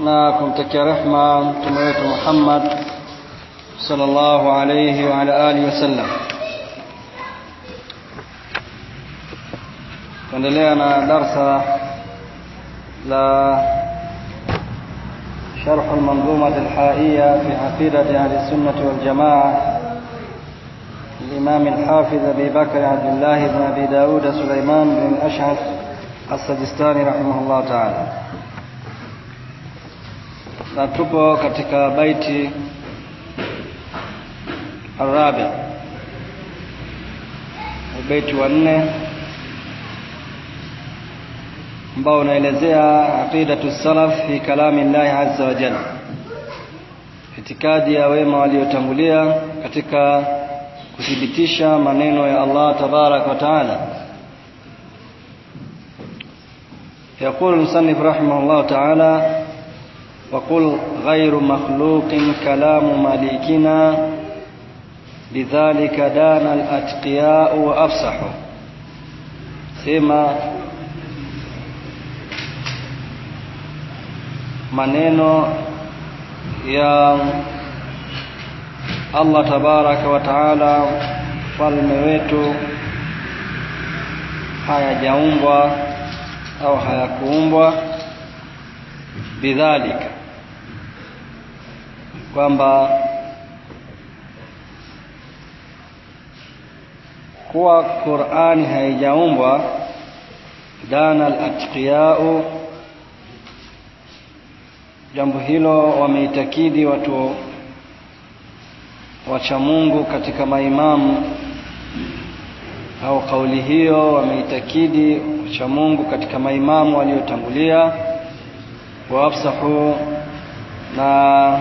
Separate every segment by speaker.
Speaker 1: ما كنت يا رحمة تمرت محمد صلى الله عليه وعلى آله وسلم. Tuendelea na darsa la sharh almanzuma alhaiya fi aqidati ahli sunnati waljamaa الإمام الحافظ أبي بكر عبد الله بن أبي داود سليمان بن الأشعث السجستاني رحمه الله تعالى na tupo katika baiti arabi baiti wa nne ambao unaelezea aqidatu salaf fi kalami llahi azza wa jalla itikadi ya wema waliotangulia katika kuthibitisha maneno ya Allah tabarak wa taala يقول المصنف رحمه الله تعالى وقل غير مخلوق كلام مالكنا لذلك دان الأتقياء وأفصحوا سما maneno ya Allah tabaraka wa taala mfalme wetu hayajaumbwa au hayakuumbwa bidhalika kwamba kuwa Qur'ani haijaumbwa dana al-atqiyau jambo hilo wameitakidi watu wacha Mungu katika maimamu. Au kauli hiyo wameitakidi wacha Mungu katika maimamu waliotangulia. Waafsahu na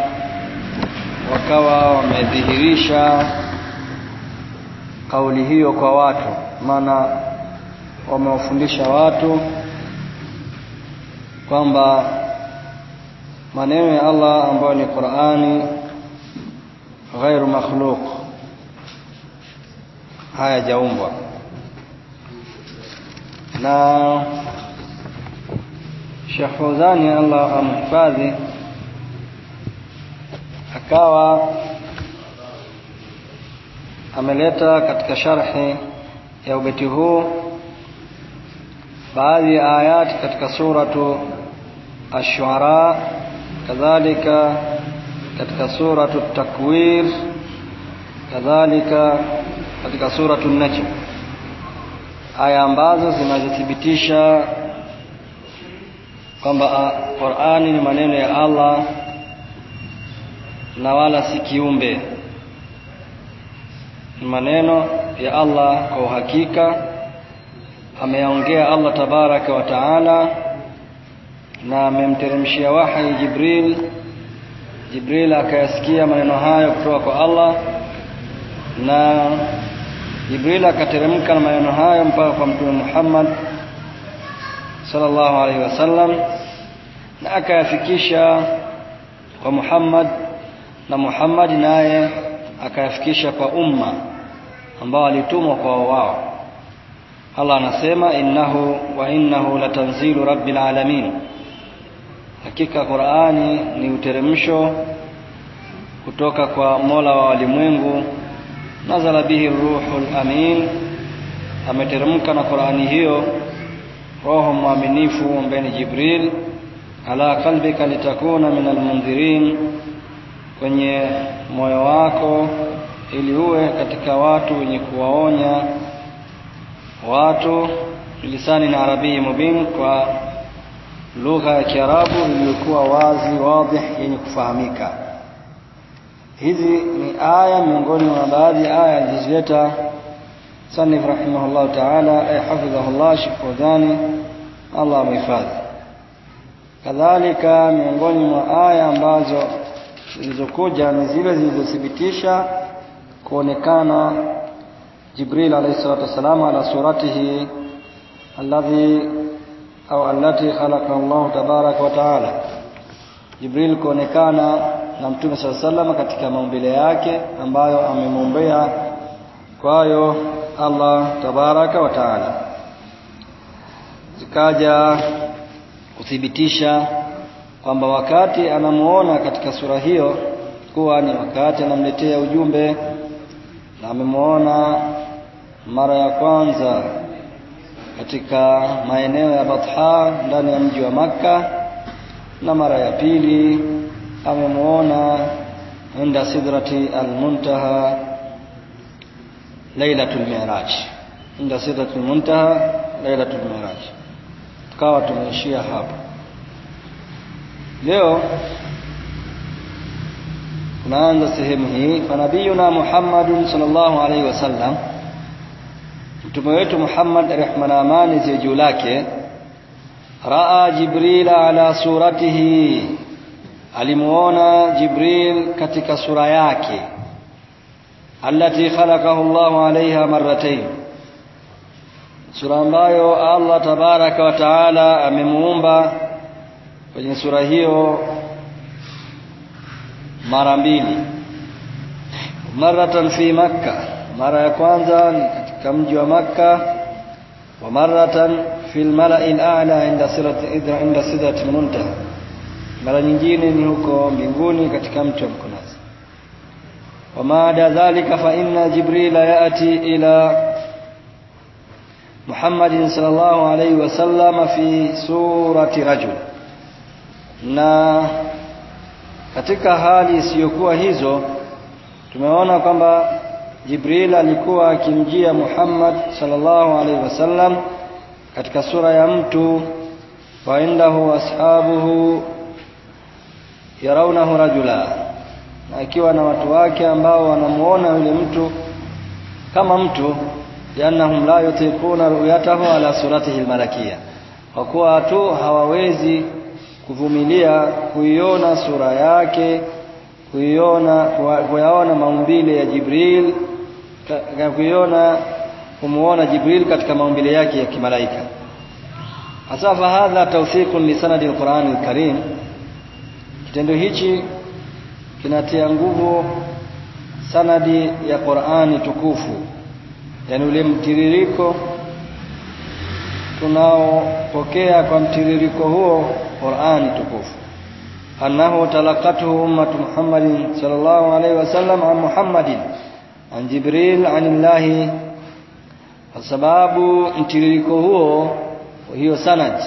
Speaker 1: wakawa wamedhihirisha kauli hiyo kwa watu maana wamewafundisha watu kwamba maneno ya Allah ambayo ni Qur'ani ghairu makhluq hayajaumbwa. Na Sheikh Fauzani Allah amhifadhi akawa ameleta katika sharhi ya ubeti huu baadhi ya ayati katika suratu ash-shu'ara kadhalika katika suratu takwir kadhalika katika suratu najm. Aya ambazo zinazothibitisha kwamba Qur'ani ni maneno ya Allah na wala si kiumbe. Maneno ya Allah kwa uhakika. Ameyaongea Allah tabaraka wa taala na amemteremshia wahi Jibril. Jibril akayasikia maneno hayo kutoka kwa Allah na Jibril akateremka na maneno hayo mpaka kwa Mtume Muhammad sallallahu alaihi wasallam na akayafikisha kwa Muhammad na Muhammad naye akayafikisha kwa umma ambao alitumwa kwa wao. Allah anasema innahu wa innahu latanzilu rabbil alamin. Hakika Qur'ani ni uteremsho kutoka kwa Mola wa walimwengu nazala bihi ruhul amin. Ameteremka na Qur'ani hiyo. Roho mwaminifu ambaye ni Jibril. Ala qalbika litakuna minal mundhirin kwenye moyo wako ili uwe katika watu wenye kuwaonya watu lisani na arabii mubin kwa lugha ya Kiarabu iliyokuwa wazi wadih yenye kufahamika. Hizi ni aya miongoni mwa baadhi ya aya alizozileta sanif rahimahullah taala hafidhahullah shifudhani Allah amehifadhi kadhalika miongoni mwa aya ambazo zilizokuja ni zile zilizothibitisha kuonekana Jibril alayhi salatu wasalam ala suratihi alladhi au allati khalaqa Allah tabaraka wa taala. Jibril kuonekana na Mtume sala salama katika maumbile yake ambayo amemwombea kwayo Allah tabaraka wa taala. Zikaja kuthibitisha kwamba wakati anamuona katika sura hiyo kuwa ni wakati anamletea ujumbe na amemuona mara ya kwanza katika maeneo ya Batha ndani ya mji wa Makka na mara ya pili amemuona inda sidrati almuntaha lailatul mi'raj. Inda sidratul muntaha lailatul mi'raj. Tukawa tumeishia hapo leo tunaanza sehemu hii fanabiyuna Muhammadun sallallahu alaihi wasallam mtume wetu Muhammad rehma na amani ziwe juu lake. Raa Jibril ala suratihi. Alimuona Jibril katika sura yake. Allati khalaqahu Allahu alaiha marratayn. Sura ambayo Allah tabaraka wa taala amemuumba kwenye sura hiyo mara mbili. Maratan fi makka. Mara ya kwanza katika mji wa makka. Wa maratan fi almala'i al'a inda sirati idra inda sidrati muntaha mara nyingine ni huko mbinguni katika mti wa mkunazi wa maada dhalika fa inna jibrila yati ila Muhammadin sallallahu alayhi wasallam fi surati rajul na katika hali isiyokuwa hizo tumeona kwamba Jibril alikuwa akimjia Muhammad sallallahu alaihi wasallam katika sura ya mtu wa indahu ashabuhu yarawnahu rajula na akiwa na watu wake ambao wanamuona yule mtu kama mtu liannahum la yutiquna ru'yatahu ala suratihi almalakia kwa kuwa tu hawawezi kuvumilia kuiona sura yake kuiona kuyaona maumbile ya Jibril kuiona kumuona Jibril katika maumbile yake ya kimalaika. Asafa hadha tawthiqun li sanadi alquran alkarim. Kitendo hichi kinatia nguvu sanadi ya Qur'ani tukufu yani ule mtiririko tunaopokea kwa mtiririko huo Qur'ani tukufu. Annahu talaqatuhu ummatu Muhammadin sallallahu alayhi wasallam an Muhammadin an Jibril anillahi. Kwa sababu mtiririko huo hiyo sanad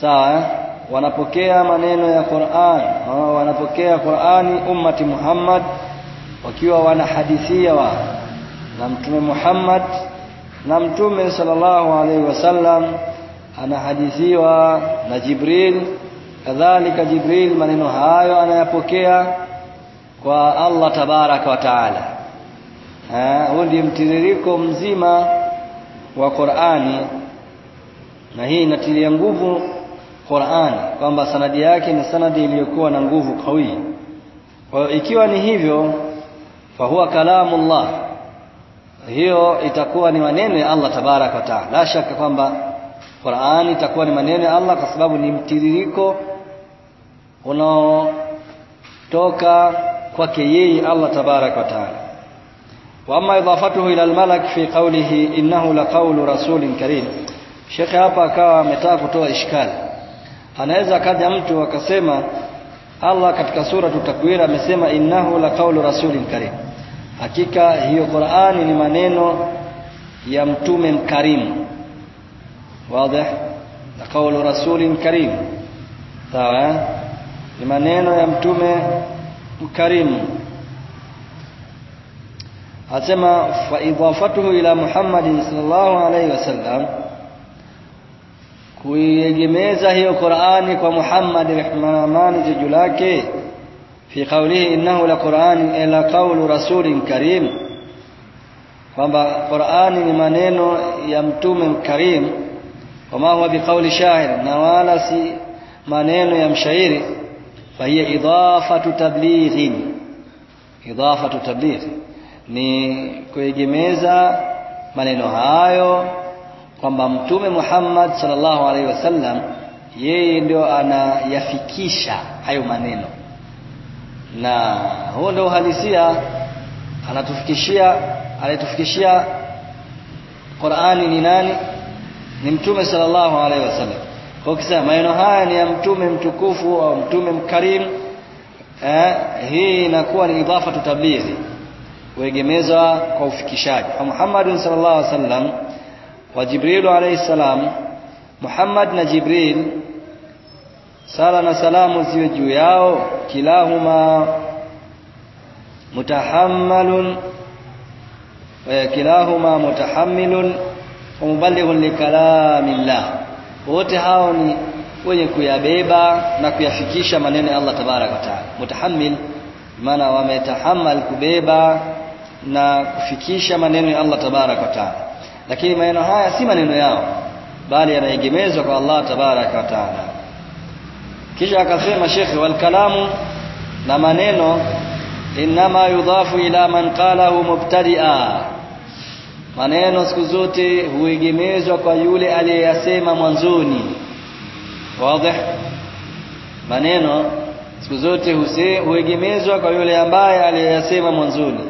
Speaker 1: sawa wanapokea maneno ya Qur'an wanapokea Qur'ani ummati Muhammad wakiwa wanahadithia wa na mtume Muhammad na mtume sallallahu alaihi wasallam anahadithiwa na Jibril kadhalika Jibril maneno hayo anayapokea kwa Allah tabaraka wa taala. Huu ndio mtiririko mzima wa Qur'ani na hii inatilia nguvu Qur'ani kwamba sanadi yake ni sanadi iliyokuwa na nguvu kawi kwa hiyo ikiwa ni hivyo fa huwa kalamullah hiyo itakuwa ni maneno ya Allah tabarak wa taala. La shaka kwamba Qur'ani itakuwa ni maneno ya Allah kwa sababu ni mtiririko unaotoka kwake yeye Allah tabarak wa taala. Wa amma idafatuhu ila almalak fi qawlihi innahu laqawlu rasulin karim. Sheikh hapa akawa ametaka kutoa ishkali. Anaweza kaja mtu akasema Allah katika sura tutakwira amesema innahu laqawlu rasulin karim hakika hiyo Qur'ani ni maneno ya mtume mkarimu. Wazi? Na kaulu rasulin karim sawa ni maneno ya mtume mkarimu. Asema fa idafatuhu ila Muhammadin sallallahu alayhi wasallam kuiegemeza hiyo Qur'ani kwa Muhammad rehma amani fi qawlihi innahu la Qur'an ila qawlu rasulin karim. Kwamba Qur'ani ni maneno ya mtume karim wama huwa biqawli shahir na wala si maneno ya mshairi. Fahiya idafatu tablighin. Idafatu tablighi ni kuegemeza maneno hayo kwamba mtume Muhammad sallallahu alaihi wasallam yeye ndio anayafikisha hayo maneno na huo ndio uhalisia. Anatufikishia alitufikishia Qur'ani ni nani? Ni mtume sallallahu alaihi wasallam. Kwa kisema maneno haya ni ya mtume mtukufu au mtume mkarim eh, hii inakuwa ni idhafa tablighi kuegemezwa kwa ufikishaji. Kwa Muhammad sallallahu alaihi wasallam wa Jibril alaihi salam Muhammad na Jibril sala na salamu ziwe juu yao kilahuma. Mutahammalun kilahuma mutahammilun wa muballighun likalamillah wote hao ni wenye kuyabeba na kuyafikisha maneno ya Allah tabarak wa taala. Mutahammil maana wametahammal kubeba na kufikisha maneno ya Allah tabarak wa taala. Lakini maneno haya si maneno yao bali yanaegemezwa kwa Allah tabarak wa taala kisha akasema shekhe wal kalamu na maneno inma yudhafu ila man qalahu mubtadi'a. Maneno siku zote huegemezwa kwa yule aliyeyasema mwanzoni. Wazi. Maneno siku zote huegemezwa kwa yule ambaye aliyeyasema mwanzoni.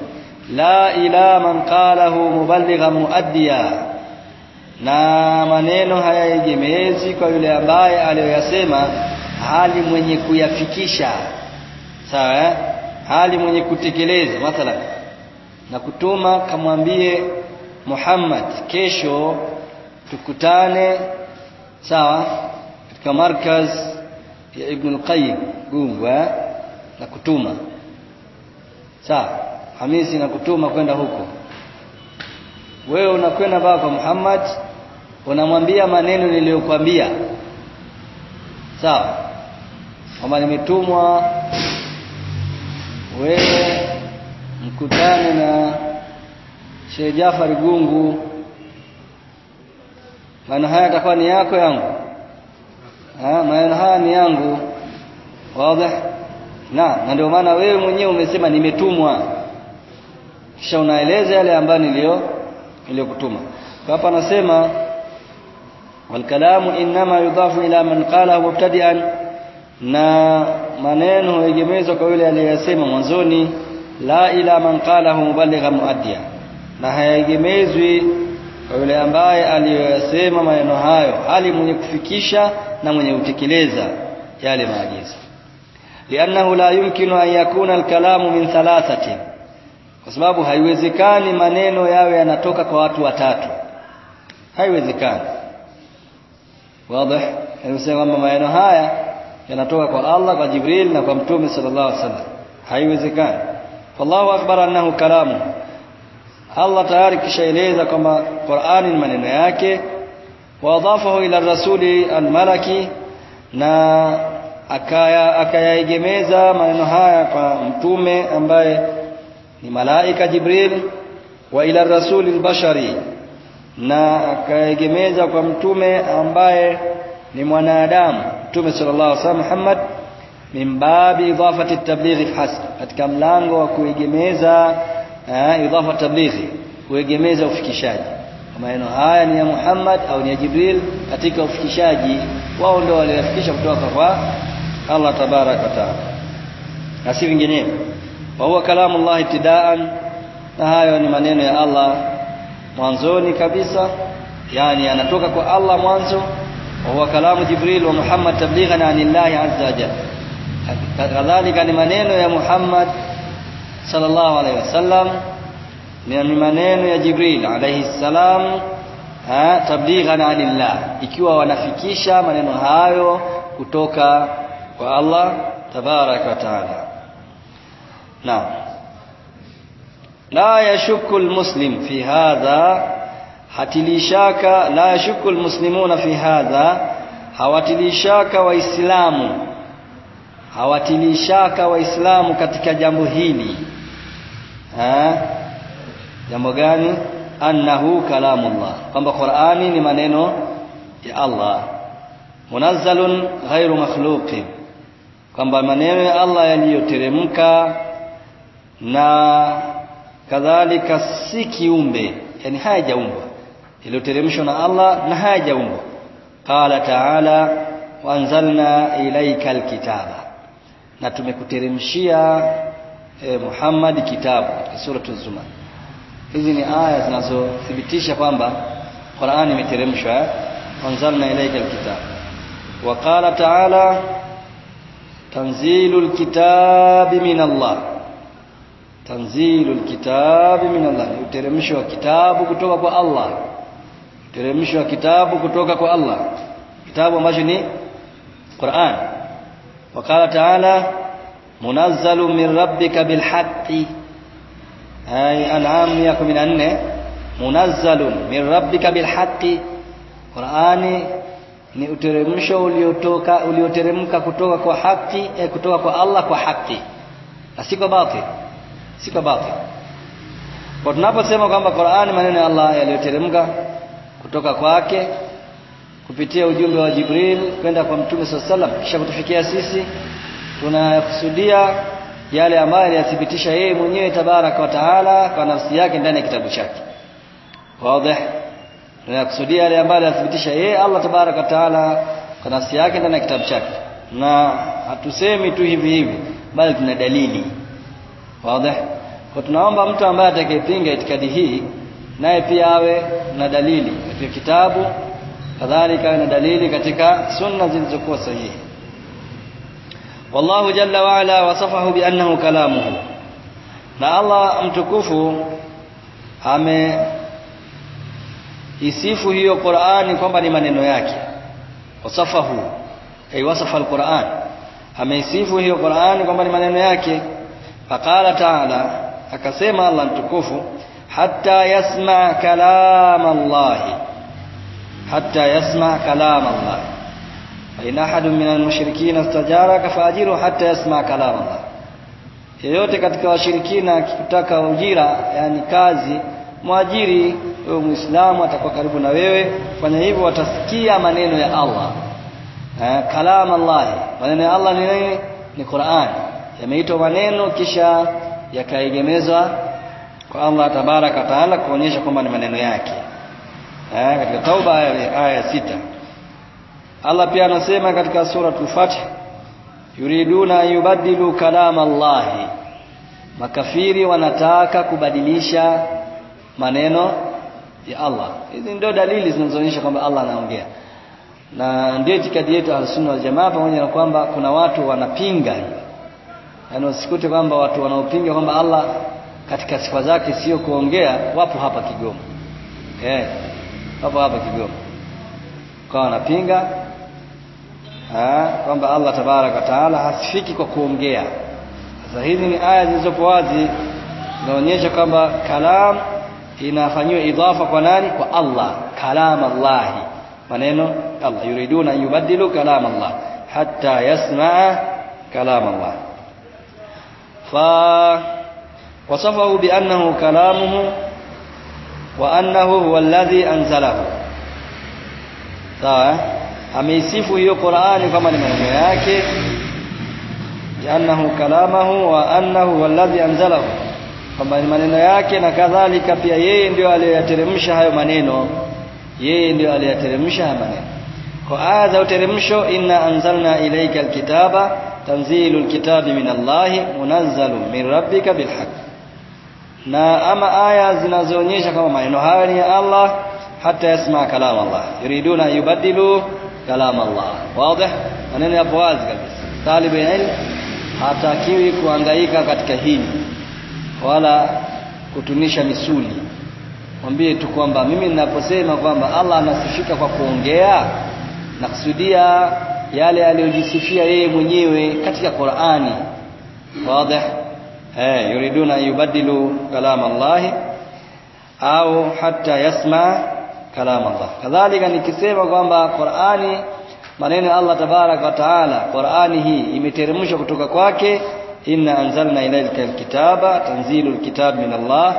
Speaker 1: La ila man qalahu muballigha muaddiya. Na maneno hayaegemezi kwa yule ambaye aliyoyasema hali mwenye kuyafikisha. Sawa eh? hali mwenye kutekeleza mathalan. Na kutuma kamwambie Muhammad kesho tukutane sawa katika markaz ya Ibn al-Qayyim Gungwa na kutuma. Sawa Hamisi na kutuma kwenda huko. Wewe unakwenda baba kwa Muhammad unamwambia maneno niliyokuambia sawa kama nimetumwa wewe mkutane na Sheikh Jafar Gungu maneno haya yatakuwa ni yako yangu ha maneno haya ni yangu wazi na na ndio maana wewe mwenyewe umesema nimetumwa kisha unaeleza yale ambayo nilio niliyokutuma kwa hapa anasema والكلام انما يضاف الى من قاله مبتدئا na maneno huegemezwa kwa yule aliyesema mwanzoni la ila man qalahu mubaligha muaddiya. Na hayegemezwi kwa yule ambaye aliyoyasema maneno hayo hali mwenye kufikisha na mwenye kutekeleza yale maagizo. Liannahu la yumkinu an yakuna alkalamu min thalathati kwa sababu haiwezekani maneno yawe yanatoka kwa watu watatu. Haiwezekani. Wazi anasema kwamba maneno haya yanatoka kwa Allah kwa Jibril na kwa Mtume sallallahu alaihi wasallam haiwezekani wallahu akbar annahu kalamu Allah tayari kishaeleza kwamba Qur'ani ni maneno yake wa adafahu ila rasuli almalaki na akaya akayaegemeza maneno haya kwa mtume ambaye ni malaika Jibril wa ila rasuli albashari na akaegemeza kwa mtume ambaye ni mwanadamu. Mtume sallallahu alaihi wasallam Muhammad min babi idafati tablighi hasb katika mlango wa kuegemeza idafa tablighi kuegemeza ufikishaji. Maneno haya ni ya Muhammad au ni ya Jibril katika ufikishaji wao ndio waliyafikisha kutoka kwa Allah tabarak wa taala. Na si vinginevyo. Wa huwa kalamu Allah ibtidaan na hayo ni maneno ya Allah mwanzoni kabisa yani anatoka kwa Allah mwanzo وهو كلام جبريل ومحمد تبليغا عن الله عز وجل. كذلك لمنين يا محمد صلى الله عليه وسلم من منين يا جبريل عليه السلام تبليغا عن الله. Ikiwa wanafikisha maneno hayo kutoka kwa Allah وتعالى نعم لا يشك المسلم في هذا hatilishaka la yashukul muslimuna fi hadha. Hawatilishaka waislamu. Hawatilishaka waislamu katika jambo hili. Ha? jambo gani? Annahu kalamullah. Kwamba Qur'ani ni maneno ya Allah. Munazzalun ghairu makhluqin. Kwamba maneno ya Allah yaliyoteremka na kadhalika si kiumbe. Yani hayajaumbwa iliyoteremshwa na Allah na hayajaumbwa qala ta'ala wa anzalna ilayka alkitaba. Na tumekuteremshia e, Muhammad kitabu katika sura az-Zumar hizi ni aya zinazothibitisha kwamba Qur'ani imeteremshwa eh? anzalna ilayka alkitab wa qala ta'ala tanzilul kitabi min Allah. Tanzilul kitabi min Allah. Uteremsho wa kitabu kutoka kwa Allah uteremsho wa kitabu kutoka kwa Allah. Kitabu ambacho ni Qur'an. Waqala ta'ala munazzalu min rabbika bil haqqi ay an'am 114 munazzalun min rabbika bil haqqi Qur'ani ni uteremsho uliotoka ulioteremka kutoka kwa haki eh, kutoka kwa Allah kwa haki na si kwa batil si kwa batil. Kwa tunaposema kwamba Qur'ani maneno ya Allah yaliyoteremka kutoka kwake kupitia ujumbe wa Jibril kwenda kwa Mtume SAW kisha kutufikia sisi tunayakusudia yale ambayo aliyathibitisha yeye mwenyewe tabaraka wa taala kwa nafsi yake ndani ya kitabu chake. Wazi. Tunayakusudia yale ambayo aliyathibitisha yeye Allah tabaraka wa taala kwa nafsi yake ndani ya kitabu chake. Na hatusemi tu hivi hivi bali tuna dalili. Wazi. Kwa tunaomba mtu ambaye atakayepinga itikadi hii naye pia awe na dalili katika kitabu kadhalika na dalili katika sunna zilizokuwa sahihi. Wallahu jalla wa ala wasafahu bi annahu kalamuhu. Na Allah mtukufu ame isifu hiyo Qur'ani kwamba ni maneno yake. Wasafahu ay wasafa alquran. Ameisifu hiyo Qur'ani kwamba ni maneno yake. Faqala ta'ala akasema Allah mtukufu hatta yasma kalam Allah hatta yasma kalam Allah in ahadun min al-mushrikeen istajaraka faajiru hatta yasma kalam Allah yeyote katika washirikina akitaka ujira yani kazi mwajiri wewe muislamu atakuwa karibu na wewe. Fanya hivyo watasikia maneno ya Allah. Eh, kalam Allah maneno ya Allah ni nini? Ni Qur'an. Yameitwa maneno kisha yakaegemezwa kwa Allah tabaraka taala kuonyesha kwamba ni maneno yake. Eh, katika tauba aya ya sita. Allah pia anasema katika sura Fath yuriduna yubaddilu kalam Allah makafiri wanataka kubadilisha maneno ya Allah. Hizi ndio dalili zinazoonyesha kwamba Allah anaongea. Na ndio itikadi yetu alsunna wal jamaa pamoja na kwamba kuna watu wanapinga. Yaani usikute kwamba watu wanaopinga kwamba Allah katika sifa zake sio kuongea wapo hapa Kigoma. Eh wapo hapa Kigoma. Kwa wanapinga kwamba Allah tabarak wa taala hasifiki kwa kuongea. Sasa hizi ni aya zilizopo wazi zinaonyesha kwamba kalam inafanyiwa idhafa kwa nani? Kwa Allah kalam Allah maneno Allah yuriduna yubaddilu kalam Allah hatta yasmaa kalam Allah fa annahu kalamuhu wa annahu huwa alladhi anzalahu sawa ameisifu hiyo Qur'ani kama ni maneno yake annahu kalamahu wa annahu alladhi anzalahu kwamba ni maneno yake na kadhalika pia yeye ndio aliyoyateremsha hayo maneno yeye ndio aliyateremsha hayo maneno kwa aya za uteremsho inna anzalna ilayka alkitaba tanzilul kitabi min Allah munazzalun min rabbika bilhaq na ama aya zinazoonyesha kama maneno haya ni ya Allah hata yasma kalam Allah. Yuriduna yubadilu kalam Allah. Wazi? Maneno yapo wazi kabisa. Talibu ilm hatakiwi kuangaika katika hili wala kutunisha misuli. Mwambie tu kwamba mimi ninaposema kwamba Allah anasifika kwa kuongea nakusudia yale aliyojisifia yeye mwenyewe katika Qur'ani. Wazi eh yuriduna yubaddilu kalam Allah au hata yasma kalam Allah kadhalika nikisema kwamba Qur'ani maneno Allah tabarak wa taala Qur'ani hii imeteremshwa kutoka kwake inna anzalna ilayka alkitaba tanzilul kitab min Allah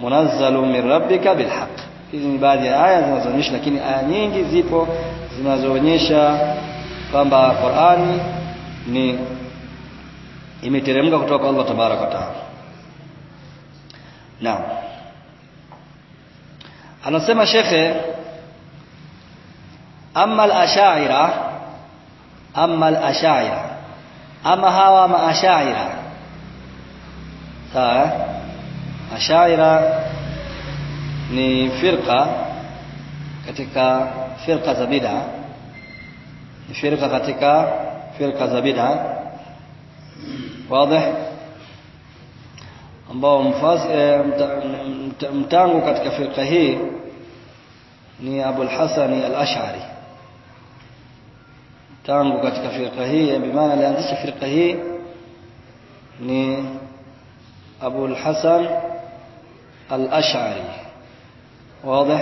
Speaker 1: munazzalun min rabbika bilhaq. Hizi ni baadhi ya aya zinazoonyesha lakini aya nyingi zipo zinazoonyesha kwamba Qur'ani ni imeteremka kutoka kwa Allah tabaraka wa taala. Naam. Anasema shekhe amma al-ashaira amma al-ashaira ama hawa maashaira. Sawa ashaira ni firqa katika firqa za bid'a ni firqa katika firqa za bid'a wazi ambao e, mtangu katika firqa hii ni Abu al-Hasan al-Ash'ari tangu katika firqa hii bimaana alianzisha firqa hii ni Abu al-Hasan al-Ash'ari wazi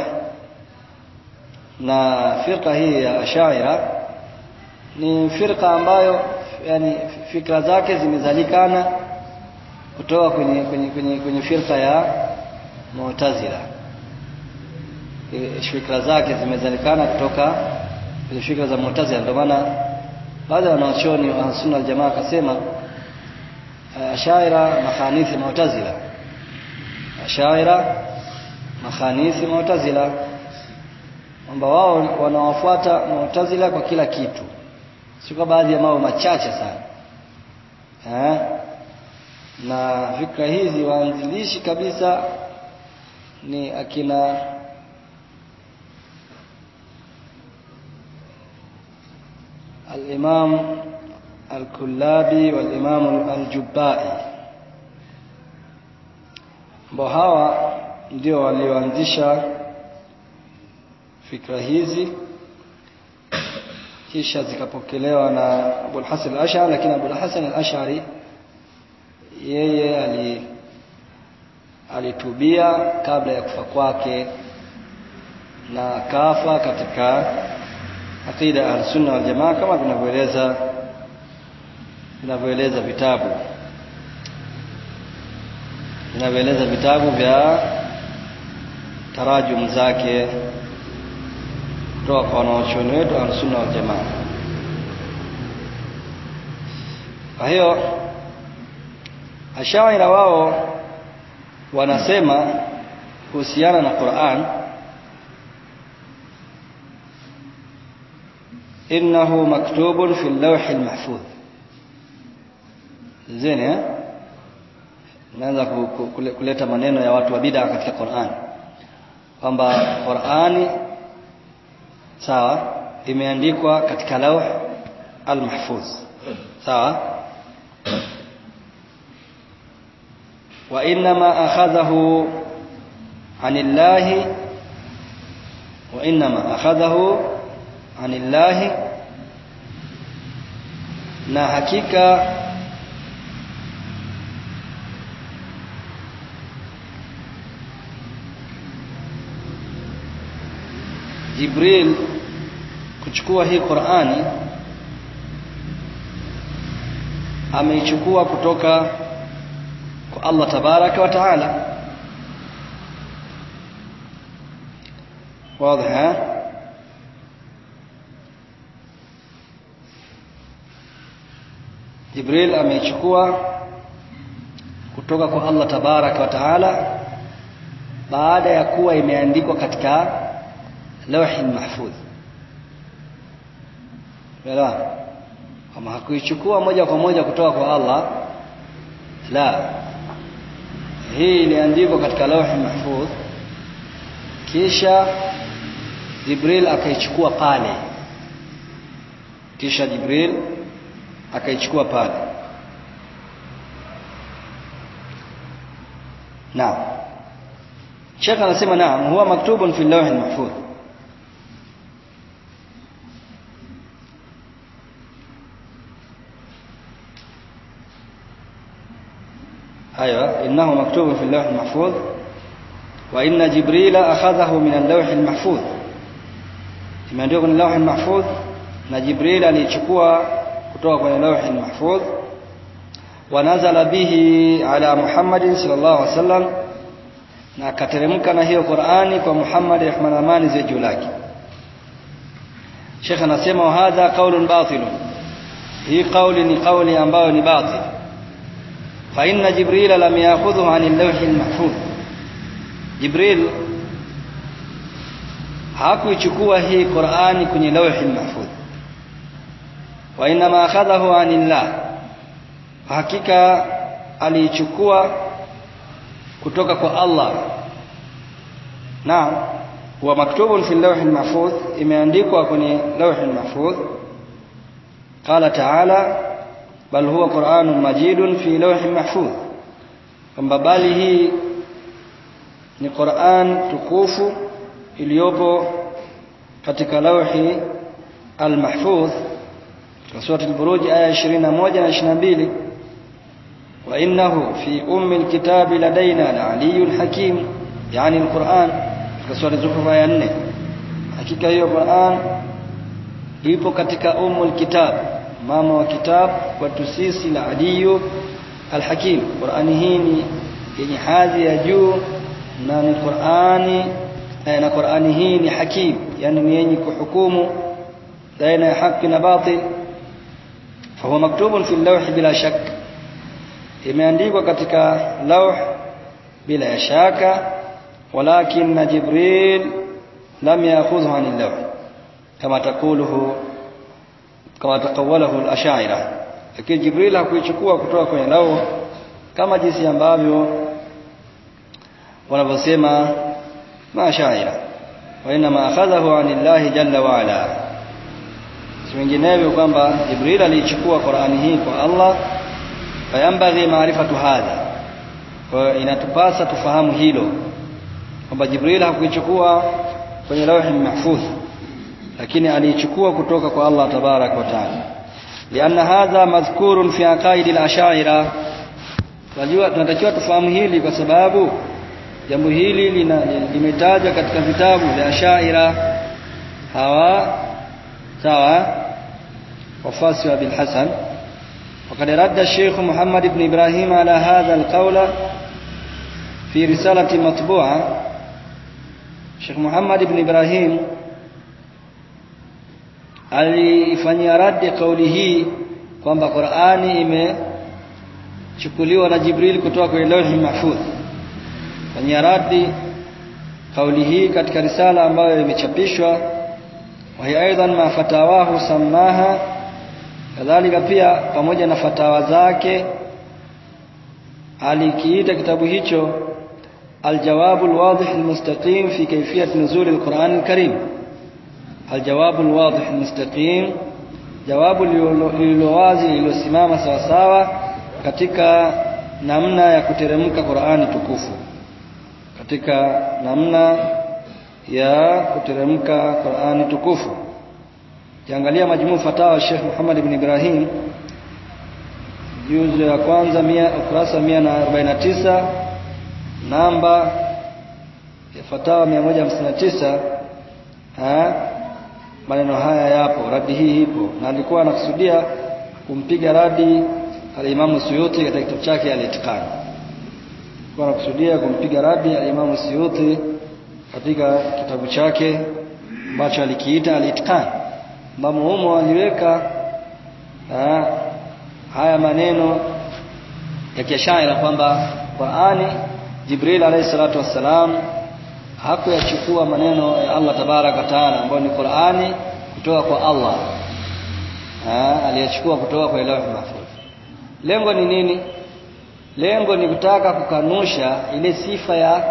Speaker 1: na firqa hii ya Ash'ira ni firqa ambayo yani fikra zake zimezalikana kutoka kwenye kwenye kwenye, kwenye firqa ya Mu'tazila. Fikra zake zimezalikana kutoka kwenye fikra za Mu'tazila. Ndio maana baadhi ya wanachoni wa Sunna al-Jamaa akasema Ashaira makhanithi Mu'tazila. Ashaira makhanithi Mu'tazila. Kwamba wao wanawafuata Mu'tazila kwa kila kitu. Sio baadhi ya mambo machache sana eh? na fikra hizi waanzilishi kabisa ni akina al-Imam al-Kullabi wal-Imam al-Jubba'i ambao hawa ndio walioanzisha fikra hizi kisha zikapokelewa na Abu al-Hasan al-Ash'ari lakini Abul al-Hasan al-Ash'ari yeye ali alitubia kabla ya kufa kwake na kafa katika aqida ya sunna wal jamaa kama vinavyoeleza vinavyoeleza vitabu. Vinavyoeleza vitabu vya tarajum zake kutoka kwa wanachuoni wetu ahlusunna waljamaa. wal jamaa kwa hiyo ashaira wao wanasema kuhusiana na Qur'an innahu maktubun fi al-lawh al-mahfuz zene naanza kuleta maneno ya watu wa bid'a katika Qur'an. Kwamba Qur'ani sawa? Imeandikwa katika lauh al-mahfuz. Sawa? Wa inma akhadhahu anillahi wa inma akhadhahu anillahi na hakika Jibril kuchukua hii Qur'ani ameichukua kutoka kwa Allah tabaraka wa taala واضح Jibril ameichukua kutoka kwa Allah tabaraka wa taala baada ya kuwa imeandikwa katika lawhi mahfudh Elewa kama hakuichukua moja kwa moja kutoka kwa Allah la. Hii iliandikwa katika lawhi mahfudh kisha Jibril akaichukua pale. Kisha Jibril akaichukua pale. Na Sheikh anasema naam huwa maktubun fi lawhi mahfudh أيوة. إنه مكتوب في اللوح المحفوظ. وإن جبريل أخذه من اللوح المحفوظ. ما من اللوح المحفوظ نجبريل أن يتشكوها كتوه من اللوح المحفوظ. ونزل به على محمد صلى الله عليه وسلم. na akateremka na القرآن ومحمد kwa أمان rehma جولاك. شيخنا سيما juu قول باطل. anasema قول qaulun batilun hii qauli fa inna jibrila lam ya'khudhu 'anil lawhi al-mahfuz jibril hakuichukua hii Qur'ani kwenye lawhi al-mahfuz wa inma akhadhahu 'anillah hakika aliichukua kutoka kwa Allah. Naam huwa maktubun fi lawh al-mahfuz imeandikwa kwenye lawh al-mahfuz qala ta'ala bal huwa qur'anun majidun fi lawhi mahfuz kwamba bali hii ni Qur'an tukufu iliyopo katika lawhi al-mahfuz katika sura al-buruj aya 21 na 22 wa innahu fi ummi al-kitabi ladaina la'aliyyun hakim yani al-Qur'an katika sura Zukhruf aya 4 hakika hiyo Qur'an ipo katika ummul kitab mama wa kitabu kwetu sisi la adiyu alhakim. Qur'ani hii ni yenye hadhi ya juu na ni Qur'ani na Qur'ani hii ni hakim. Yani ni yenye kuhukumu baina ya haki na batil. فهو maktubun في lawh bila شك imeandikwa katika lawh bila shaka walakin jibril lam ya'khudhu 'an al-lawh kama taquluhu kama takawalahu al-ashaira. Lakini jibril hakuichukua kutoka kwenye lao kama jinsi ambavyo wanavyosema mashaira. Wa inna ma akhadhahu anillahi jalla wa ala. Vinginevyo kwamba jibril aliichukua qurani hii kwa allah fayambaghi maarifatu hadha. Kwa inatupasa tufahamu hilo kwamba jibril hakuichukua kwenye lawhi mahfudh lakini aliichukua kutoka kwa allah tabarak wa taala lianna hadha madhkurun fi aqaidi al-ashaira tunajua tunatakiwa tufahamu hili kwa sababu jambo hili limetajwa katika vitabu vya Ashaira hawa sawa wafasi wa Bil Hasan وقد رد الشيخ محمد بن إبراهيم على هذا القول في رسالة مطبوعة الشيخ محمد بن إبراهيم alifanyia radi kauli hii kwamba Qur'ani imechukuliwa na Jibril kutoka kwenye Lauhi Mahfudh fanyia radi kauli hii katika risala ambayo imechapishwa wa hiya aidan ma fatawahu samaha kadhalika pia pamoja na fatawa zake alikiita kitabu hicho الجواب الواضح المستقيم في كيفية نزول القرآن الكريم aljawabu alwadih almustaqim jawabu lililowazi lililosimama sawasawa katika namna ya kuteremka Qur'ani tukufu katika namna ya kuteremka Qur'ani tukufu kiangalia majmuu fatawa Sheikh Muhammad ibn Ibrahim juzu ya kwanza mia, ukurasa 149 namba ya fatawa 159 ha maneno haya yapo radi hii ipo. Na alikuwa anakusudia kumpiga radi alimamu Suyuti katika kitabu chake al-Itqan. Alikuwa anakusudia kumpiga radi alimamu Suyuti katika kitabu chake ambacho alikiita al-Itqan. Ambamo humo aliweka haya maneno ya kiashaira kwamba Qur'ani Jibril alayhi salatu wassalam hakuyachukua maneno ya Allah tabaraka taala ambayo ni Qur'ani kutoka kwa Allah. Aliyachukua kutoka kwa Lauh Mahfuz lengo ni nini? Lengo ni kutaka kukanusha ile sifa ya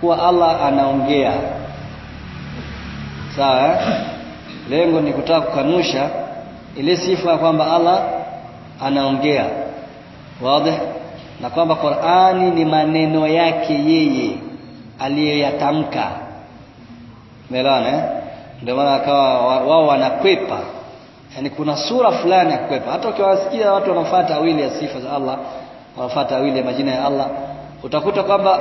Speaker 1: kuwa Allah anaongea. Sawa lengo ni kutaka kukanusha ile sifa ya kwamba Allah anaongea. Wazi? Na kwamba Qur'ani ni maneno yake yeye aliyoyatamka umeelewana eh? Ndio maana akawa wao wanakwepa. Yani kuna sura fulani ya kukwepa. Hata ukiwasikia watu wanafuata awili ya sifa za Allah wanafuata awili ya majina ya Allah utakuta kwamba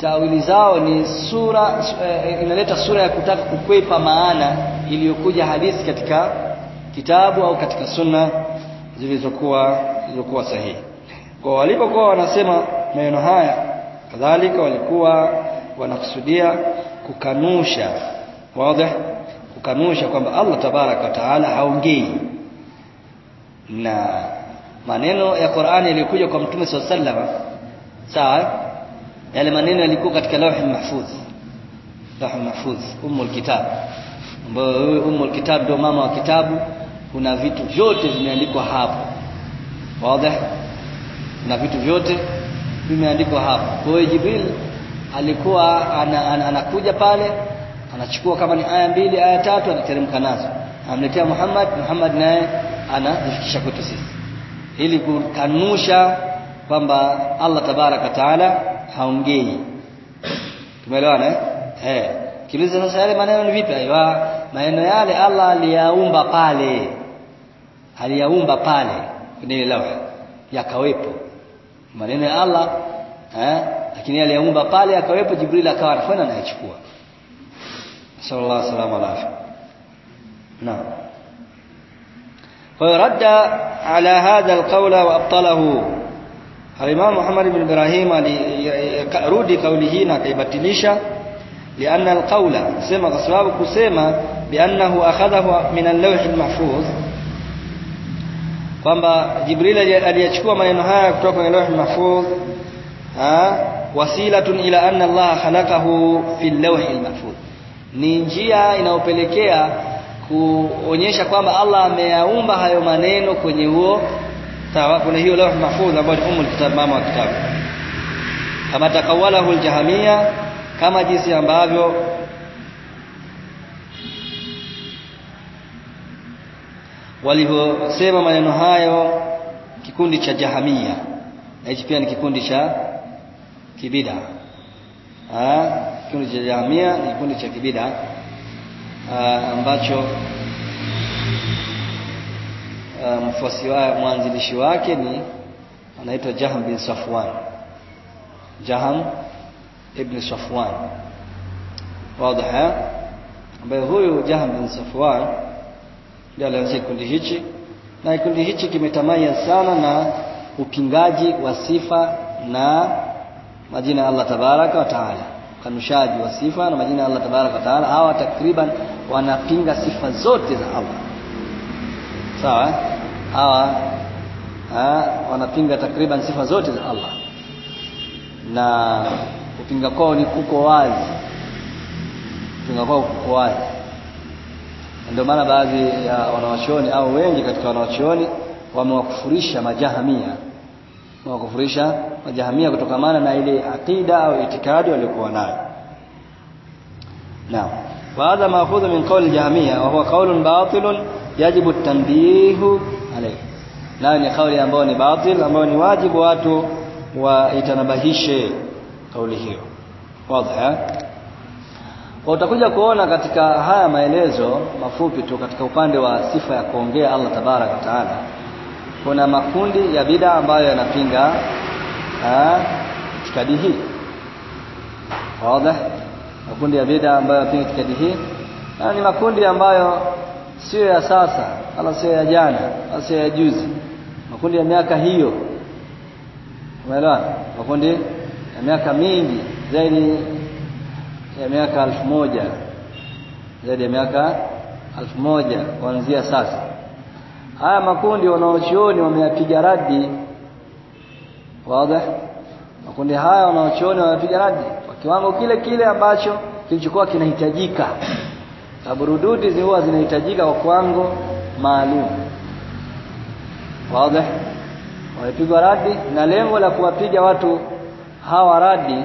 Speaker 1: tawili zao ni sura eh, inaleta sura ya kutaka kukwepa maana iliyokuja hadithi katika kitabu au katika sunna zilizokuwa zilizokuwa sahihi. Kwa walipokuwa wanasema maneno haya kadhalika walikuwa wanakusudia kukanusha wazi kukanusha kwamba Allah tabaraka wa taala haongei. Na maneno ya Qur'ani yalikuja kwa Mtume SAW sawa? Yale maneno yalikuwa katika lawhi mahfuz lawhi mahfuz umul kitab ambayo umul kitab ndio mama wa kitabu kuna vitu vyote vimeandikwa hapo wazi? Na vitu vyote vimeandikwa hapa. Kwa hiyo Jibril alikuwa ana, ana, anakuja pale anachukua kama ni aya mbili aya tatu anateremka nazo. Amletea Muhammad Muhammad naye anazifikisha kwetu sisi. Ili kukanusha kwamba Allah tabaraka taala haongei. Tumeelewana eh? Eh. Kiuliza sasa yale maneno ni vipi? Aiwa maneno yale Allah aliyaumba pale. Aliyaumba pale. Kwenye lawa yakawepo maneno ya Allah eh lakini aliyaumba pale yakawepo Jibril akawa anafanya na yachukua sallallahu alaihi wasallam naam فرد على هذا القول وابطله الامام محمد بن إبراهيم hii na akaibatilisha لأن القول sema kwa sababu kusema بانه اخذه من اللوح المحفوظ kwamba Jibril aliyachukua maneno haya kutoka kwenye lawh mahfuz wasilatun ila anna Allah khalaqahu fi lawh mahfuz. Ni njia inayopelekea kuonyesha kwamba Allah ameyaumba hayo maneno kwenye huo sawa kuna hiyo lawh mahfuz ambayo ni umul kitab mama wa kitabu. Kama takawalahu aljahamia kama jinsi ambavyo walivyosema maneno hayo kikundi cha jahamia. Na hichi pia ni kikundi cha kibida. Ah kikundi cha jahamia ni kikundi cha kibida ambacho mfuasi wa mwanzilishi wake ni anaitwa Jaham bin Safwan. Jaham ibn Safwan. Wazi ambaye huyu Jaham bin Safwan ndio alianza kikundi hichi. Na kikundi hichi kimetamaya sana na upingaji wa sifa na majina ya Allah tabaraka wa taala. Kanushaji wa sifa na majina ya Allah tabaraka wa taala. Hawa takriban wanapinga sifa zote za Allah. Sawa? Hawa ha, wanapinga takriban sifa zote za Allah. Na kupinga kwao ni kuko wazi. Kupinga kwao kuko wazi ndio maana baadhi ya wanawachuoni au wengi katika wanawachuoni wamewakufurisha majahamia, wamewakufurisha majahamia kutokamana na ile aqida au itikadi waliokuwa nayo. Naam, baada hadha min qawl jahamia wa huwa qawlun batilun yajibu tanbihu alayhi, nayo ni kauli ambayo ni batil, ambayo ni wajibu watu waitanabahishe kauli hiyo. Wazi eh? Kwa utakuja kuona katika haya maelezo mafupi tu katika upande wa sifa ya kuongea Allah tabaraka taala kuna makundi ya bid'a ambayo yanapinga itikadi hii. Wazi. Makundi ya bid'a ambayo yanapinga itikadi hii. Na ni makundi ambayo sio ya sasa wala sio ya jana wala sio ya juzi. Makundi ya miaka hiyo. Umeelewa? Makundi ya miaka mingi zaidi ya miaka alfu moja zaidi ya miaka alfu moja kuanzia sasa. Haya makundi wanaochoni wameyapiga radi. Wazi? Makundi haya wanaochuoni wameyapiga radi kwa kiwango kile kile ambacho kilichokuwa kinahitajika. Sababu rududi huwa zinahitajika kwa kiwango maalum. Wazi? Wamepigwa radi na lengo la kuwapiga watu hawa radi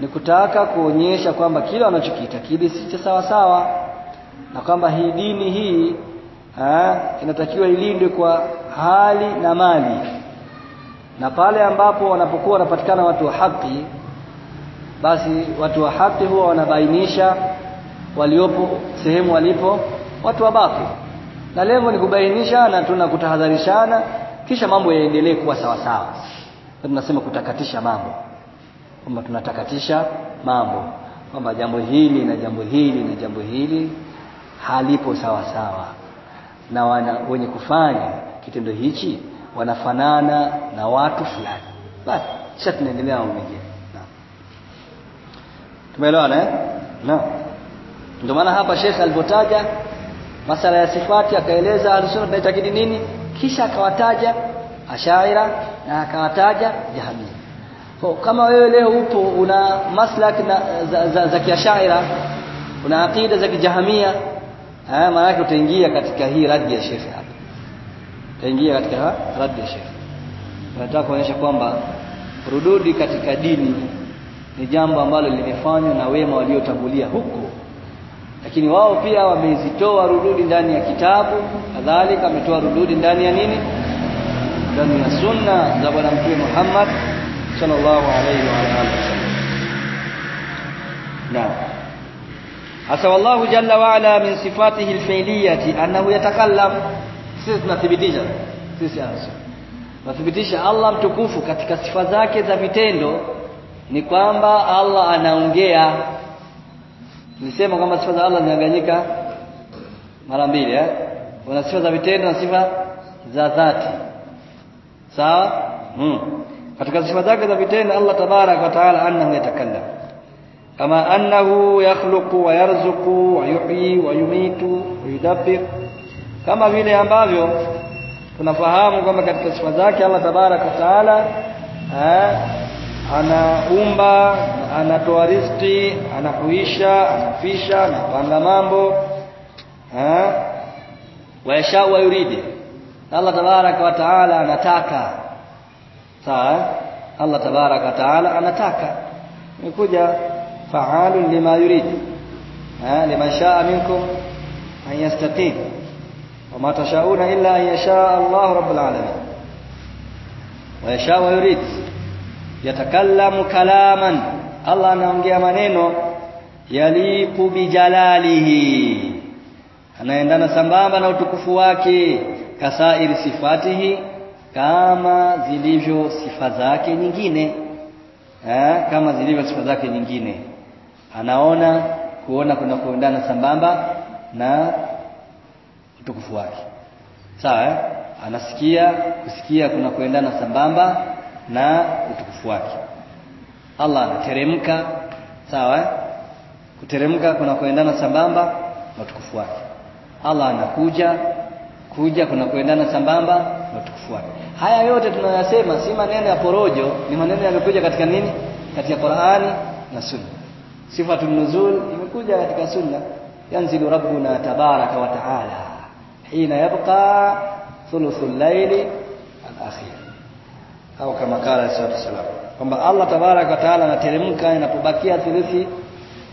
Speaker 1: ni kutaka kuonyesha kwamba kile wanachokiitakidi si cha sawa sawa na kwamba hii dini hii ha, inatakiwa ilindwe kwa hali na mali. Na pale ambapo wanapokuwa wanapatikana watu wa haki basi watu wa haki huwa wanabainisha waliopo sehemu walipo watu wa batil. Na lengo ni kubainisha na kutahadharishana kisha mambo yaendelee kuwa sawa sawa. Tunasema kutakatisha mambo kwamba tunatakatisha mambo kwamba jambo hili na jambo hili na jambo hili halipo sawa sawa. Na wana, wenye kufanya kitendo hichi wanafanana na watu fulani. Basi kisha tunaendelea mambo mengine. Tumeelewana eh? Na ndio maana hapa Sheikh alipotaja masala ya sifati akaeleza alusuna tunaitakidi nini? Kisha akawataja ashaira na akawataja jahamia kama wewe leo upo una maslak na, za, za, za kiashaira una aqida za kijahamia eh maana yake utaingia katika hii radi ya shekhi hapa. Utaingia katika radi ya shekhi nataka kuonyesha kwamba rududi katika dini ni jambo ambalo limefanywa na wema waliotangulia huko. Lakini wao pia wamezitoa rududi ndani ya kitabu kadhalika wametoa rududi ndani ya nini? Ndani ya sunna za bwana mtume Muhammad sallallahu عليه وعلى alihi وسلم نعم hasa wallahu jalla wa ala min sifatihi alfi'liyati annahu yatakallam. Sisi tunathibitisha sisi hasa tunathibitisha Allah mtukufu katika sifa zake za vitendo ni kwamba Allah anaongea. Nisema kwamba sifa za Allah zinaganyika mara mbili eh? Kuna sifa za vitendo na sifa za dhati. Sawa? Hmm. Katika sifa zake za vitendo Allah tabarak wa taala annahu yatakallam. Kama annahu yakhluqu wa yarzuqu wa yuhyi wa yumitu wa yudabbir kama vile ambavyo tunafahamu kwamba katika sifa zake Allah tabarak wa taala eh, anaumba anatoa riziki anahuisha anafisha anapanga mambo eh wayasha wa yuridi. Allah tabarak wa taala anataka sawa Allah tabaraka wa taala anataka imekuja fa'alun lima yurid eh liman sha'a minkum an yastaqim wama tashauna illa an yasha Allah rabbul alamin wayasha wa yurid yatakallamu kalaman Allah anaongea maneno yaliku bijalalihi anaendana sambamba na utukufu wake kasairi sifatihi kama zilivyo sifa zake nyingine eh, kama zilivyo sifa zake nyingine. Anaona kuona kuna kuendana sambamba na utukufu wake. Sawa eh? anasikia kusikia kuna kuendana sambamba na utukufu wake. Allah anateremka sawa kuteremka kuna kuendana sambamba na utukufu wake. Allah anakuja kuja kuna kuendana sambamba na tukufuate haya yote tunayasema si maneno ya porojo ni maneno yamekuja katika nini? Katika Qur'ani na Sunna. Sifatul nuzul imekuja katika Sunna. Yanzilu rabbuna tabaraka wa taala hina yabqa thuluthul layli al-akhir. Au kama kala sallallahu kwamba Allah tabaraka wa taala anateremka inapobakia thuluthi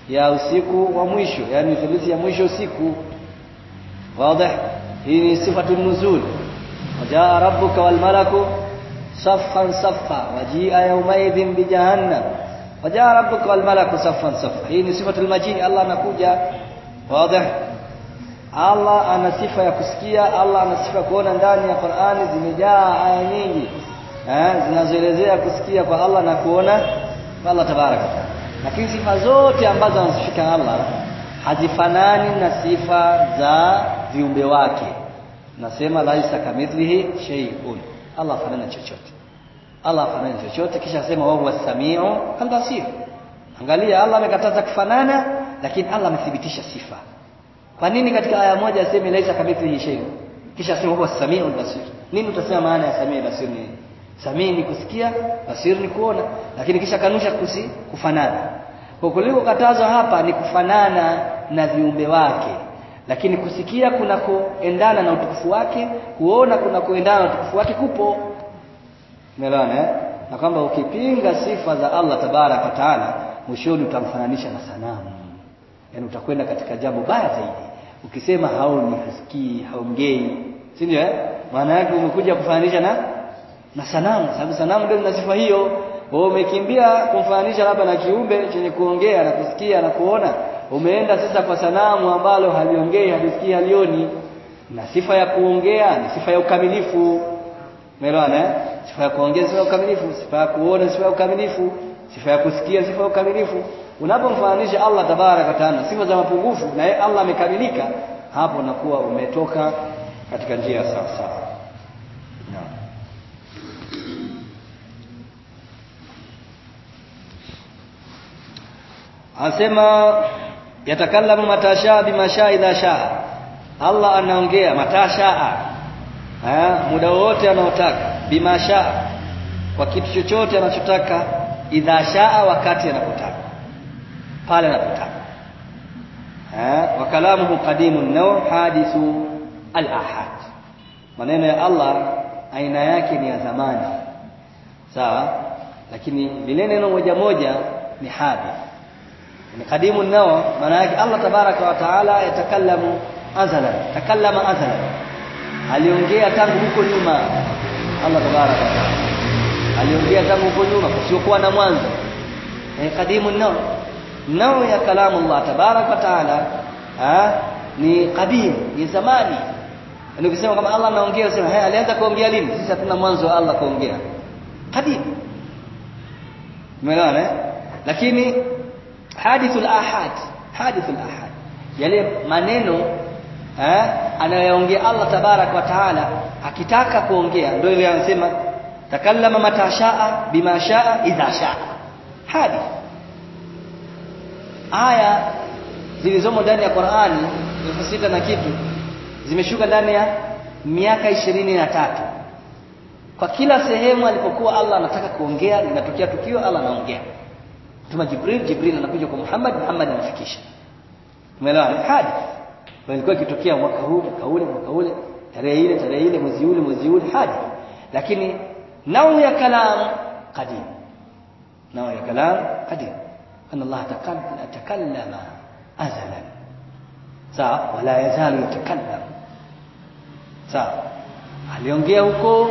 Speaker 1: ya usiku wa mwisho yani thuluthi ya mwisho usiku. Wazi hii ni sifatul nuzul وجاء ربك والملك صفا صفا وجيء يومئذ بجهنم. وجاء ربك والملك صفا صفا. هي نسبة المجيء. الله نكوجا واضح. الله أنا صفة يكسكية الله أنا صفة كونا داني القرآن زمجاء آيانيجي زنازلزي يكسكية فالله نكونا فالله تبارك لكن صفة زوتي أنبازا نصفك الله. هذه فنان نصفة ذا ذيوم بواكي nasema laisa kamithlihi shay'un. Allah fanana chochote. Allah fanana chochote kisha as-sami'u al-basir angalia Allah amekataza kufanana lakini Allah amethibitisha sifa. Kwa nini katika aya moja aseme laisa kamithlihi shay'un kisha asema huwa samiu al-basir nini utasema maana ya samiu al-basir ni samii ni kusikia basir ni kuona. Lakini kisha kanusha kusi kufanana. Kwa kuliko katazwa hapa ni kufanana na viumbe wake lakini kusikia kuna kuendana na utukufu wake kuona kuna kuendana na utukufu wake kupo. Umeelewana eh? Na kwamba ukipinga sifa za Allah tabarak wa taala mwishoni utamfananisha na sanamu. Yani utakwenda katika jambo baya zaidi. Ukisema haoni hasikii haongei. Si ndio eh? Maana yake umekuja kufananisha na na sanamu. Sababu sanamu ndio ina sifa hiyo. Wewe umekimbia kumfananisha labda na kiumbe chenye kuongea na kusikia na kuona umeenda sasa kwa sanamu ambalo haliongei halisikii halioni. Na sifa ya kuongea ni sifa ya ukamilifu. Umeelewana eh? Sifa ya kuongea sifa ya ukamilifu. Sifa ya kuona sifa ya ukamilifu. Sifa ya kusikia sifa ya ukamilifu. Unapomfananisha Allah tabaraka taala sifa za mapungufu na yeye Allah amekamilika hapo unakuwa umetoka katika njia sawa sawa Anasema yatakallamu matashaa bimashaa idha shaa. Allah anaongea matashaa. Muda wote anaotaka. bimashaa kwa kitu chochote anachotaka idha shaa wakati anapotaka pale anapotaka wa kalamuhu qadimun naw hadithu al ahad maneno ya Allah aina yake ni ya zamani sawa lakini lile neno moja moja ni hadith يعني قديم النوى من الله تبارك وتعالى يتكلم أزلا تكلم أزلا. هل ينجي أتنه كل ما؟ الله تبارك وتعالى. هل ينجي أتنه كل ما؟ فسيقوا نموانزا يعني قديم النوى نوى يا كلام الله تبارك وتعالى ها؟ ni kadimu ni zamani ni ukisema الله allah anaongea usema hey, alianza kuongea lini sisi hatuna mwanzo wa allah kuongea hadithul ahad. Hadithul ahad. Yale maneno eh anayoongea Allah tabarak wa taala akitaka kuongea ndio ile anasema takallama matashaa bima shaa idha shaa. Hadith aya zilizomo ndani ya Qur'ani elfu sita na kitu zimeshuka ndani ya miaka ishirini na tatu. Kwa kila sehemu alipokuwa Allah anataka kuongea linatokea tukio Allah anaongea tuma Jibril Jibril anakuja kwa Muhammad Muhammad anafikisha umeelewa hadith ilikuwa ikitokea mwaka huu mwaka ule mwaka ule tarehe ile tarehe ile mwezi ule mwezi ule hadith lakini nau ya kalam qadim nau ya kalam qadim أن الله تكلم أزلا sawa wala yazalu yatakallam sawa aliongea huko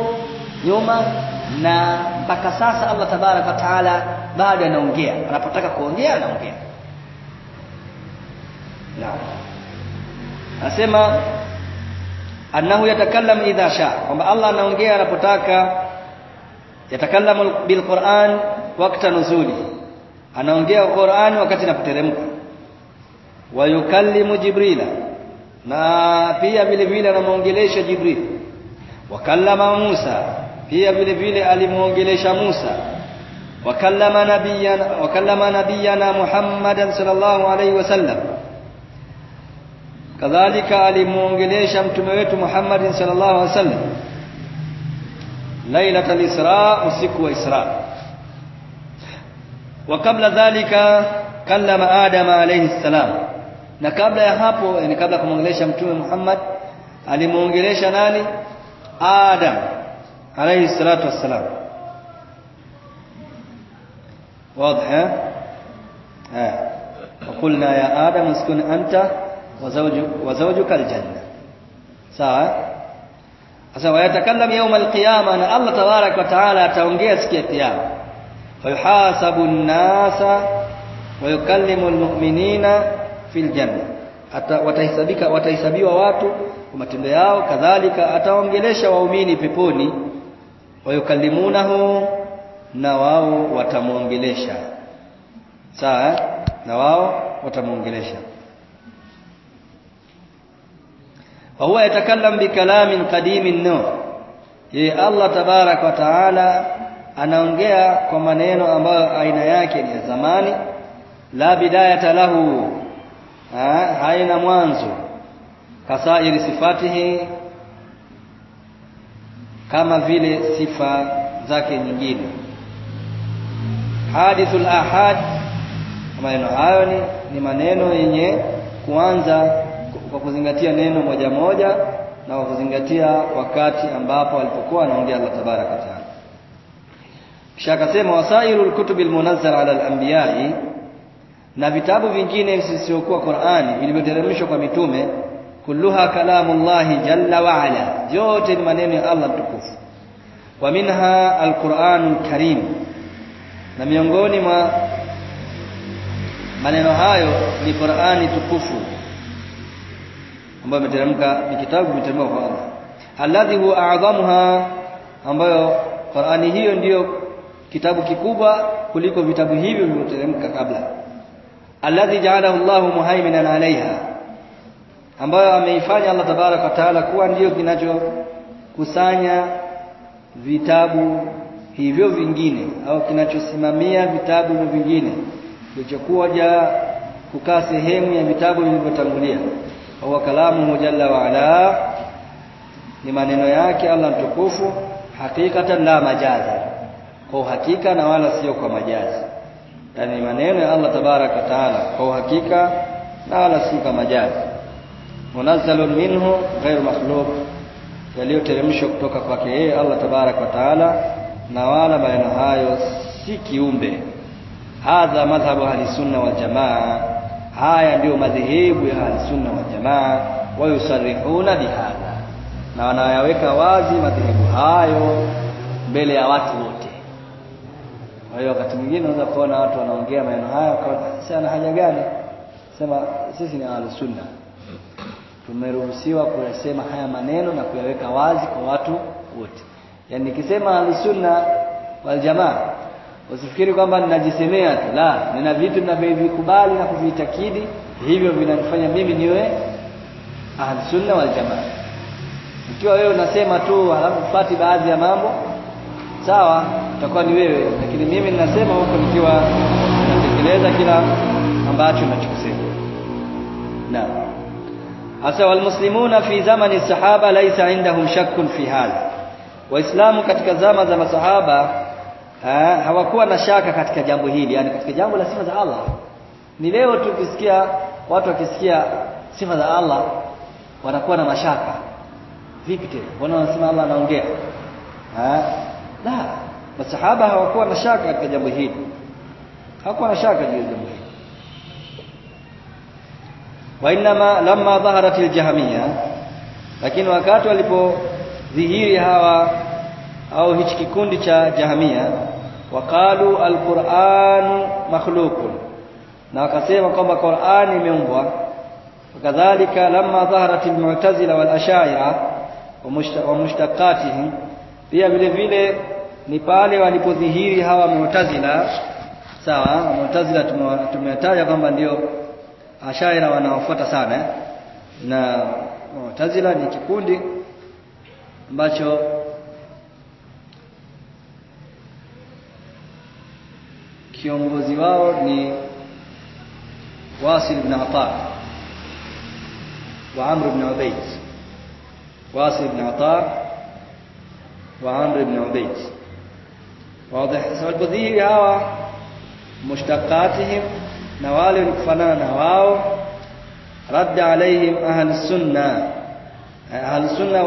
Speaker 1: nyuma na mpaka sasa Allah tabaraka taala bado anaongea anapotaka kuongea anaongea. Naam anasema annahu yatakallam idha sha kwamba Allah anaongea anapotaka yatakallamu bilquran wakati nuzuli. Anaongea Qur'an wakati inapoteremka. Wa yukallimu jibrila na pia vile vile anamuongelesha jibril. Wakallama Musa. Pia vile vile alimuongelesha Musa وكلم نبينا وكلم نبينا محمدا صلى الله عليه وسلم. كذلك علي مونغليش امتمويت محمد صلى الله عليه وسلم. ليلة الإسراء وسكوى إسراء وقبل ذلك كلم آدم عليه السلام. نقبل يا هابو يعني قبل كمونغليش امتمويت محمد علي مونغليش ناني آدم عليه الصلاة والسلام. واضح ها وقلنا يا آدم اسكن أنت وزوجك, وزوجك الجنة sawa sasa wayatakallam يوم القيامة na Allah tabarak wa taala ataongea siku ya kiyama fayuhasabu an-nasa wa yukallimu al-mu'minina fil janna watahesabika watahesabiwa watu kwa matendo yao kadhalika ataongelesha waumini peponi wayukallimunahu na wao watamuongelesha. Sawa eh? na wao watamuongelesha. Wa huwa yatakallam bikalamin qadimin no. Ye Allah tabarak wa taala anaongea kwa maneno ambayo aina yake ni ya zamani. La bidayata lahu ha, haina mwanzo. Kasairi sifatihi kama vile sifa zake nyingine hadithul ahad. Maneno hayo ni, ni maneno yenye kuanza kwa kuzingatia neno moja moja na kwa kuzingatia wakati ambapo alipokuwa anaongea Allah tabaraka wa taala. Kisha akasema wasairul kutubil munazzala ala al-anbiya'i na vitabu vingine visivyokuwa Qur'ani vilivyoteremshwa kwa mitume kulluha kalamullahi jalla wa ala yote ni maneno ya Allah mtukufu. Wa minha alquranul karim na miongoni mwa maneno hayo ni Qur'ani tukufu ambayo imeteremka ni kitabu kimeteremka kwa Allah. Alladhi huwa a'dhamuha ambayo Qur'ani hiyo ndiyo kitabu kikubwa kuliko vitabu hivyo vilivyoteremka kabla. Alladhi ja'alahu Allahu muhaiminan 'alayha ambayo ameifanya Allah tabarak wa taala kuwa ndiyo kinachokusanya vitabu hivyo vingine au kinachosimamia vitabu vingine kilichokuja kukaa sehemu ya vitabu vilivyotangulia. Au kalamu jalla wa ala ni maneno yake Allah mtukufu hakikatan la majaza kwa uhakika na wala sio kwa majazi. Yani maneno ya Allah tabaraka taala kwa uhakika na wala sio kwa majazi. Munazzalun minhu ghairu makhluq yaliyoteremshwa kutoka kwake yeye Allah tabaraka taala na wala maneno hayo si kiumbe. Hadha madhhabu ahli sunna wal jamaa. Haya ndiyo madhehebu ya ahli sunna wal jamaa. Wayusarihuna bihadha. Na wanayaweka wazi madhehebu hayo mbele ya watu wote. Kwa hiyo wakati mwingine unaweza kuona watu wanaongea maneno hayo sasa haja gani? Sema sisi ni ahli sunna. Tumeruhusiwa kuyasema haya maneno na kuyaweka wazi kwa watu wote yaani nikisema alusunna wal jamaa usifikiri kwamba ninajisemea tu. La nina vitu ninavyovikubali na kuvitakidi hivyo vinanifanya mimi niwe alusunna wal jamaa. Ikiwa wewe unasema tu halafu fuati baadhi ya mambo sawa utakuwa ni wewe. Lakini mimi ninasema huko nikiwa natekeleza kila ambacho ninachokisema. Na hasa walmuslimuna fi zamani sahaba laisa indahum shakkun fi hadha waislamu katika zama za masahaba ha, hawakuwa na shaka katika jambo hili yani katika jambo la sifa za Allah. Ni leo tu ukisikia watu wakisikia sifa za Allah wanakuwa na mashaka. Vipi tena? Mbona wanasema Allah anaongea? La. Masahaba hawakuwa na shaka katika jambo hili. Hawakuwa na shaka juu ya jambo hili. Wainama lamma dhaharatil jahmiya lakini wakati walipodhihiri hawa au hichi kikundi cha jahamia waqalu alquran makhluqun. Na wakasema kwamba Qur'an imeumbwa. Kadhalika lamma dhaharat almu'tazila wal ashaira wa mushtaqatihim pia vile vile ni pale walipodhihiri hawa mu'tazila. Sawa mu'tazila tumetaja kwamba ndio ashaira wanaofuata sana. Na Mu'tazila ni kikundi ambacho kiongozi wao ni Wasil ibn Ata wa Amr ibn Ubayd Wasil ibn Ata wa Amr ibn Ubayd واضح walipodhihiri hawa mushtaqatihim na wale walikufanana na wao radda alaihim ahli sunna ahli sunna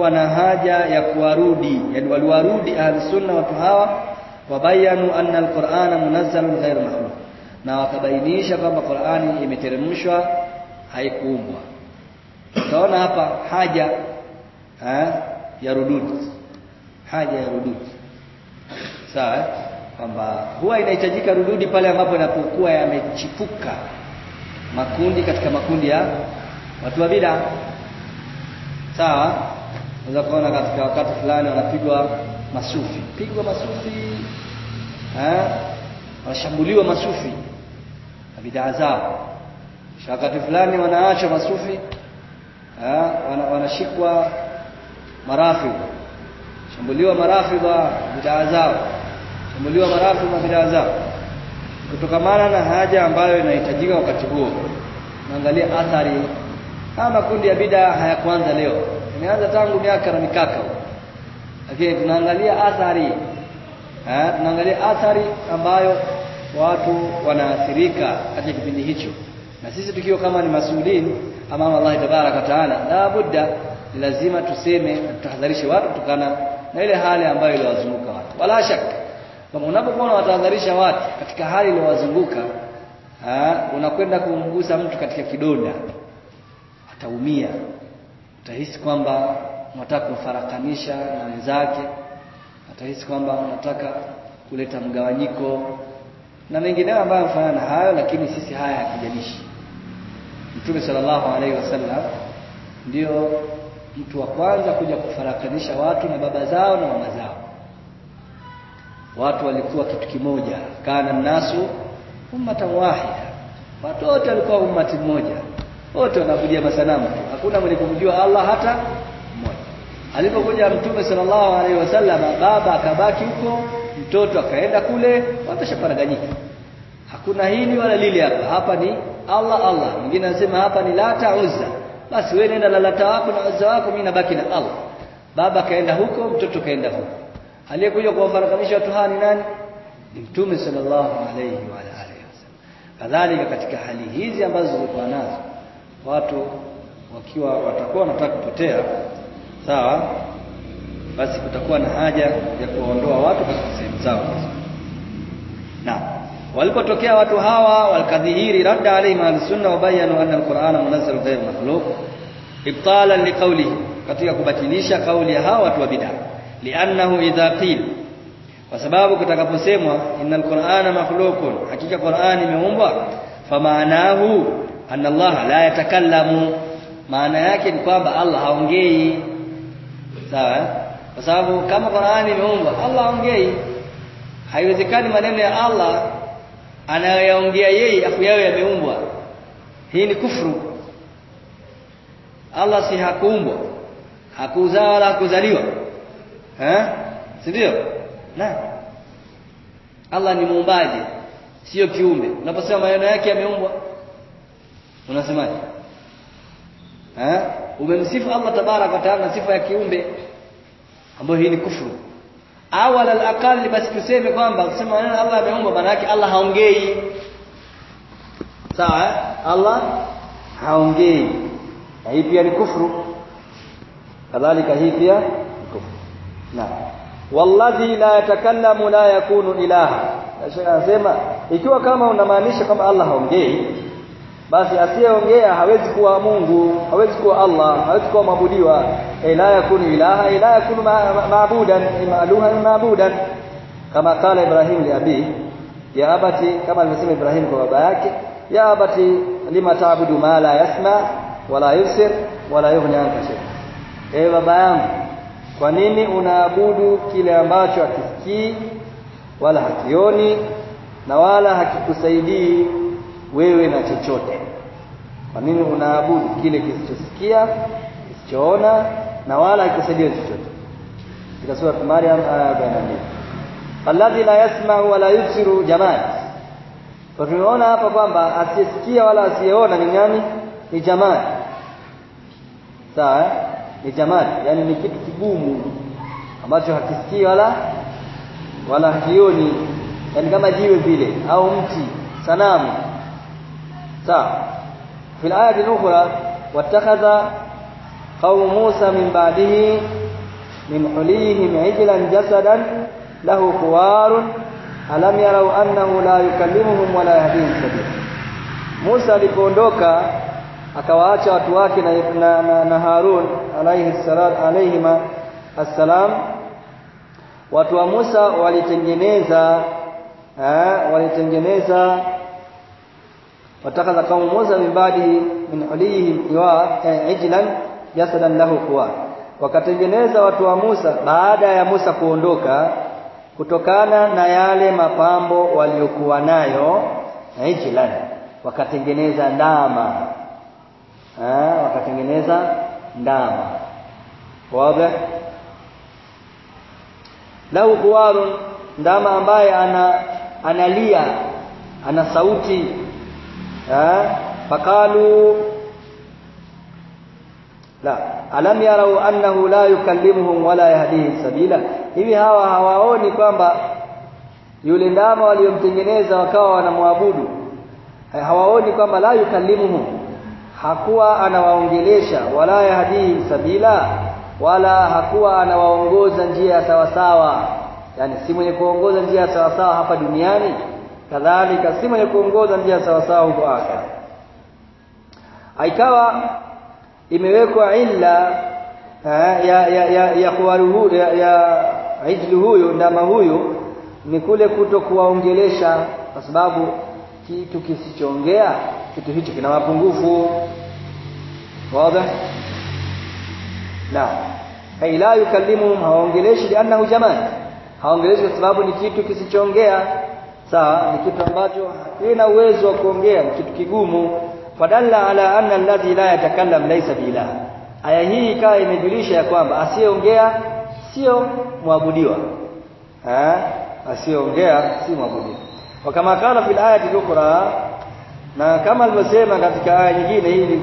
Speaker 1: walikuwa na haja ya kuwarudi yani waliwarudi ahli sunna watu hawa wabayanu anna alqur'ana munazzalun ghayr makhluq na wakabainisha kwamba Qur'ani imeteremshwa haikuumbwa. Utaona hapa haja ha, ya rudud haja ya rudud. Sawa kwamba huwa inahitajika rududi pale ambapo yanapokuwa yamechipuka makundi katika makundi ya watu wa bid'a. Sawa unaweza kuona katika wakati fulani wanapigwa masufi. Pigwa masufi eh wanashambuliwa masufi. Na bidaa zao. Wakati fulani wanaachwa masufi eh wanashikwa marafi, shambuliwa marafidh bidaa zao. Shambuliwa marafi bidaa zao. Kutokamana na haja ambayo inahitajika wakati huo naangalia athari. Haya makundi ya bidaa hayakuanza leo imeanza tangu miaka na mikaka. Lakini tunaangalia athari. Eh tunaangalia athari ambayo watu wanaathirika katika kipindi hicho. Na sisi tukiwa kama ni masuulini amama Allah tabaraka taala la budda lazima tuseme tutahadharishe watu kutokana na ile hali ambayo iliwazunguka watu. Wala shaka kama unapokuwa unawatahadharisha watu katika hali iliyowazunguka unakwenda kumgusa mtu katika kidonda ataumia utahisi kwamba unataka kufarakanisha na wenzake atahisi kwamba unataka kuleta mgawanyiko na mengineyo ambayo yanafanana na hayo lakini sisi haya hakijanishi Mtume sallallahu alaihi wasallam ndio mtu wa kwanza kuja kufarakanisha watu na baba zao na mama zao. Watu walikuwa kitu kimoja kana nasu ummatan wahida. Watu wote walikuwa ummati mmoja wote wanakuja masanamu. Hakuna mwenye kumjua Allah hata mmoja. Alipokuja mtume sallallahu alaihi wasallam baba akabaki huko mtoto akaenda kule watashaparaganyika hakuna hili wala lile hapa. Hapa ni Allah Allah. Mwingine anasema hapa ni lata uzza basi wewe nenda na lata wako na uzza wako mimi nabaki na Allah. Baba kaenda huko mtoto kaenda huko. Aliyekuja kuwafarakanisha watu hawa ni nani? Ni mtume sallallahu alaihi wa alihi wasallam. Kadhalika katika hali hizi ambazo zilikuwa nazo watu wakiwa watakuwa wanataka kupotea sawa basi kutakuwa na haja ya kuwaondoa watu katika sehemu zao. Na walipotokea watu hawa walikadhihiri radda alayhim al-sunna wa bayanu anna al-Qur'ana munazzal ghayr makhluq ibtalan liqawlihi katika kubatilisha kauli ya hawa watu wa bid'a. Li'annahu idha qila kwa sababu kutakaposemwa innal qur'ana makhluqun hakika qur'ani imeumbwa. Famaanahu anna Allah la yatakallamu. Maana yake ni kwamba Allah haongei. Sawa kwa sababu kama qur'ani imeumbwa Allah haongei. Haiwezekani maneno ya Allah anayoyaongea yeye afu yawe yameumbwa. Hii ni kufru. Allah si hakuumbwa. Hakuzaa wala hakuzaliwa. Eh? Si ndio? Na. Allah ni muumbaji sio kiumbe. Unaposema maneno yake yameumbwa unasemaje? Eh umemsifu Allah tabarak wa taala sifa ya kiumbe ambayo hii ni kufuru au ala basi tuseme kwamba kusema maneno Allah ameumba maana yake Allah haongei. Sawa Allah haongei. Hii pia ni kufuru kadhalika hii pia ni kufuru na walladhi la yatakallamu la yakunu ilaha. Anasema ikiwa kama unamaanisha kama Allah haongei basi asiyeongea hawezi kuwa Mungu hawezi kuwa Allah hawezi kuwa mabudiwa la yakunu ilaha la yakunu maabudan maaluha maabudan kama kala Ibrahim li abi ya abati kama alivyosema Ibrahim kwa baba yake ya abati lima taabudu ma la yasma wala yusir wala yughni anka shay eh baba yangu kwa nini unaabudu kile ambacho hakisikii wala hakioni na wala hakikusaidii wewe na chochote. Kwa nini unaabudu kile kisichosikia kisichoona na wala hakikusaidia chochote? Katika sura Maryam aya ya 42 alladhi la yasma'u wala yusiru jamaa kwa tunaona hapa kwamba asiyesikia wala asiyeona ni nani? Ni jamaa sawa ni jamaa yani ni kitu kigumu ambacho hakisikii wala wala hakioni. Yani kama jiwe vile au mti sanamu sawa. Fil ayati al-ukhra wattakhadha qaum Musa min ba'dihi min hulihim ajlan jasadan lahu quwarun alam yarau annahu la yukallimuhum wala yahdihim sabila Musa alipoondoka akawaacha watu wake na, na, na, na Harun alayhi salam alayhima assalam. Watu wa Musa walitengeneza eh, walitengeneza watakadha qaumu Musa min min ulihim iwa ijlan jasadan lahu kuwa. Wakatengeneza watu wa Musa baada ya Musa kuondoka kutokana na yale mapambo waliokuwa nayo ijlan. Wakatengeneza ndama eh wakatengeneza ndama. Wazi? Lahu quwarun ndama ambaye ana analia ana sauti فقالوا لا alam yarau annahu la yukallimuhum wala yahdihim sabila. Hivi hawa hawaoni kwamba yule ndama waliomtengeneza wakawa wanamwabudu? Eh, hawaoni kwamba la yukallimuhum? Hakuwa anawaongelesha wala yahdihim sabila wala hakuwa anawaongoza njia ya sawasawa. Yani si mwenye kuongoza njia ya sawasawa hapa duniani? Kadhalika si mwenye kuongoza njia sawasawa huko akhera. Aikawa imewekwa illa ya ya ya ya kuwaruhu ya, ya ijlu huyo ndama huyo ni kule kutokuwaongelesha kwa sababu kitu kisichoongea kitu hicho kina mapungufu. Wazi? Na ay la yukallimuhum hawaongeleshi liannahu jamaa hawaongeleshi kwa sababu ni kitu kisichoongea sawa ni kitu ambacho hakina uwezo wa kuongea kitu kigumu. Fadalla ala anna alladhi la yatakallam laysa bilah. Aya hii ikawa imejulisha ya kwamba asiyeongea sio mwabudiwa. Eh asiyeongea si mwabudiwa. Wakama kana fil ayati ukhra na kama alivyosema katika aya nyingine hii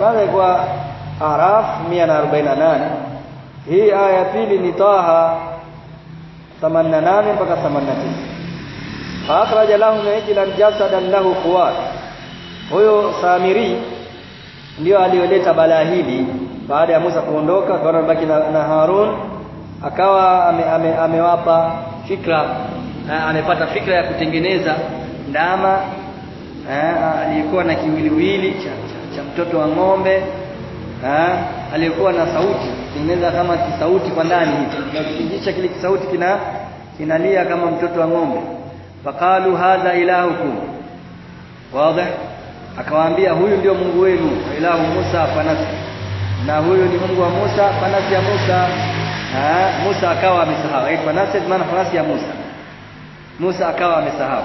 Speaker 1: kwanza kwa Araf 148 hii aya pili ni Taha 88 mpaka 89 fa lahu lahum jasadan lahu quwat huyo Samiri ndio alioleta balaa hili baada ya Musa kuondoka akaona baki na, na Harun akawa amewapa ame, ame, amewapa fikra na amepata fikra ya kutengeneza ndama aliyekuwa na kiwiliwili cha, cha, cha mtoto wa ng'ombe aliyekuwa na sauti tengeneza kama kisauti kwa ndani hicho kile kisauti kina kinalia kama mtoto wa ng'ombe faqalu hadha ilahukum. Wazi. Akawaambia huyu ndio Mungu wenu ilahu Musa fanasi na huyu ni Mungu wa Musa fanasi ya Musa. Ha, Musa akawa amesahau. Fanasi maana fanasi ya Musa. Musa akawa amesahau.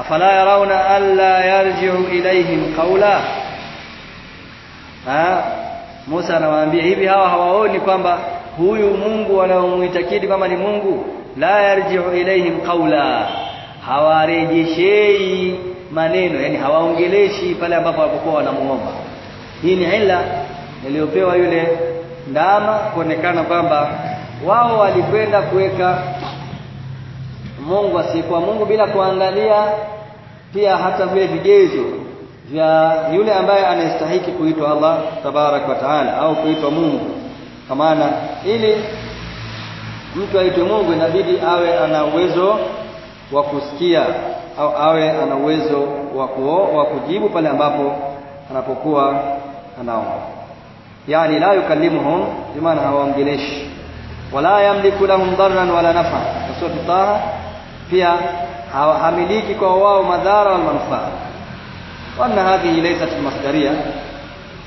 Speaker 1: Afala yarawna alla yarji'u ilaihim qawla? Ha? Musa anawaambia hivi hawa hawaoni kwamba huyu Mungu wanaomuitakidi kama ni Mungu? La yarji'u ilaihim qawla hawarejeshei maneno yani hawaongeleshi pale ambapo walipokuwa wanamuomba. Hii ni ila iliyopewa yule ndama kuonekana kwamba wao walikwenda kuweka Mungu asiyekuwa Mungu bila kuangalia pia hata vile vigezo vya yule ambaye anastahiki kuitwa Allah tabarak wa taala au kuitwa Mungu. Kwa maana ili mtu aitwe Mungu inabidi awe ana uwezo wa kusikia au awe ana uwezo wa kujibu pale ambapo anapokuwa anaomba. Yani la yukallimuhum bimaana hawaongeleshi. Wala yamliku lahum darran wala nafa. Sura taha pia hamiliki kwa wao madhara wal manufaa. Wana hadhihi laysat masdaria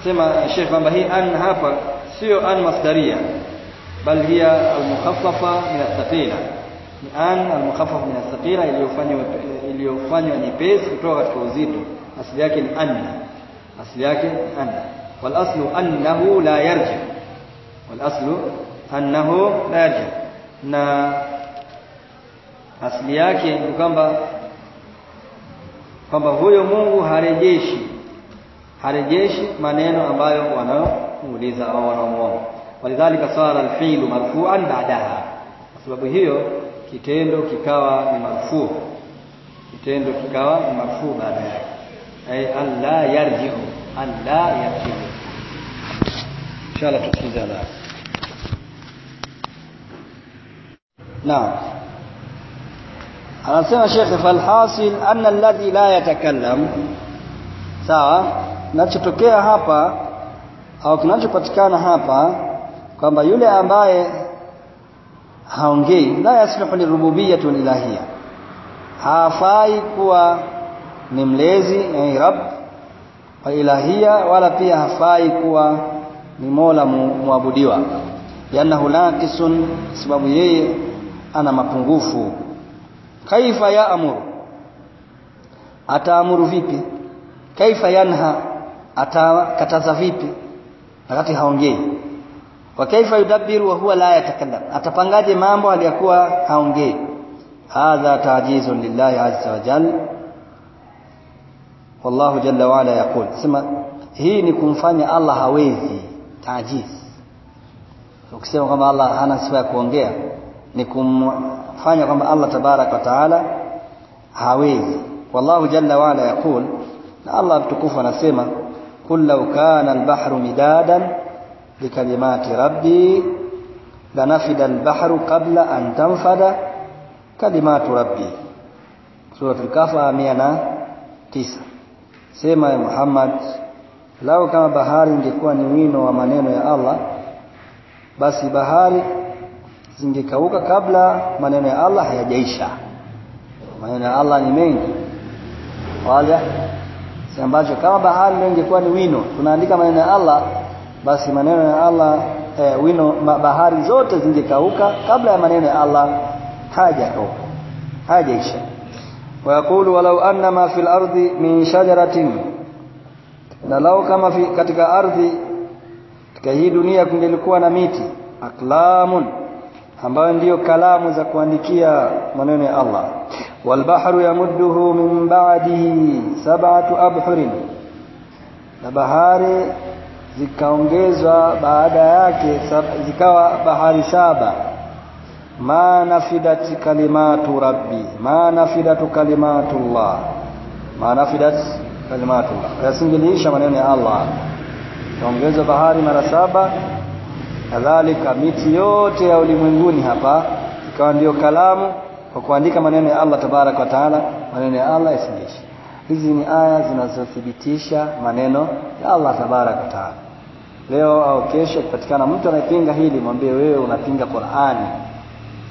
Speaker 1: sema Sheikh kwamba hii an hapa sio an masdaria bal hiya al-mukhaffafa min ath-thaqila ni an al-mukhaffafa min ath-thaqila iliyofanywa iliyofanywa nyepesi kutoka katika uzito. Asili yake ni anna. Asili yake anna. Wal aslu annahu la yarji. Wal aslu annahu la yarji. Na asili yake ni kwamba kwamba huyo Mungu harejeshi. Harejeshi maneno ambayo wanaouliza au wanaomwomba walidhalika sara alfi'lu marfu'an ba'daha. Kwa sababu hiyo kitendo kikawa ni marfu kitendo kikawa ni marfu baada yake. Ay alla yarji'u alla yarji'u. Inshallah tusikize ala naam. Anasema Sheikh falhasil anna alladhi la yatakallam. Sawa? Kinachotokea hapa au kinachopatikana hapa kwamba yule ambaye haongei. La yasluhu lirububiyyah walilahia hafai kuwa ni mlezi yani rabb wa ilahiyya wala pia hafai kuwa ni mola muabudiwa. Yanahu naqisun sababu yeye ana mapungufu. Kaifa ya amuru ataamuru vipi? Kaifa yanha? Atakataza vipi? Wakati haongei wa kaifa yudabbiru wa huwa la yatakallam atapangaje mambo aliyakuwa haongei hadha taajizun lillahi azza wa jalla wallahu jalla wa ala yaqul sema hii ni kumfanya Allah hawezi taajiz ukisema kwamba Allah hana sifa ya kuongea ni kumfanya kwamba Allah tabarak wa taala hawezi wallahu jalla wa ala yaqul na Allah mtukufu anasema qul law kana al-bahru midadan likalimati rabbi lanafida al-bahru qabla an tanfada kalimatu rabbi suratul kafa 109 sema ya Muhammad lao kama bahari ingekuwa ni wino wa maneno ya Allah basi bahari zingekauka kabla maneno ya Allah hayajaisha. Maneno ya Allah ni mengi. Wala ambacho kama bahari ingekuwa ni wino tunaandika maneno ya Allah basi maneno ya Allah eh, wino bahari zote zingekauka kabla ya maneno ya Allah hajakauka hajaisha. Wayaqulu walau anna ma fil ardi min shajaratin na lao kama fi, katika ardhi katika hii dunia kungelikuwa na miti aklamun ambayo ndiyo kalamu za kuandikia maneno ya Allah. Walbahru yamudduhu min ba'dihi sab'atu abhurin na bahari zikaongezwa baada yake zikawa bahari saba. Ma nafidat kalimatu rabbi ma nafidatu kalimatullah. Ma nafidat kalimatullah. Yasingeliisha maneno ya Allah. Kaongezwa bahari mara saba. Kadhalika miti yote ya ulimwenguni hapa ikawa ndio kalamu kwa kuandika maneno ya Allah tabarak wa taala maneno ya Allah yasingeishi hizi ni aya zinazothibitisha maneno ya Allah tabarak wa taala leo au kesho akipatikana mtu anayepinga hili mwambie wewe unapinga Qur'ani.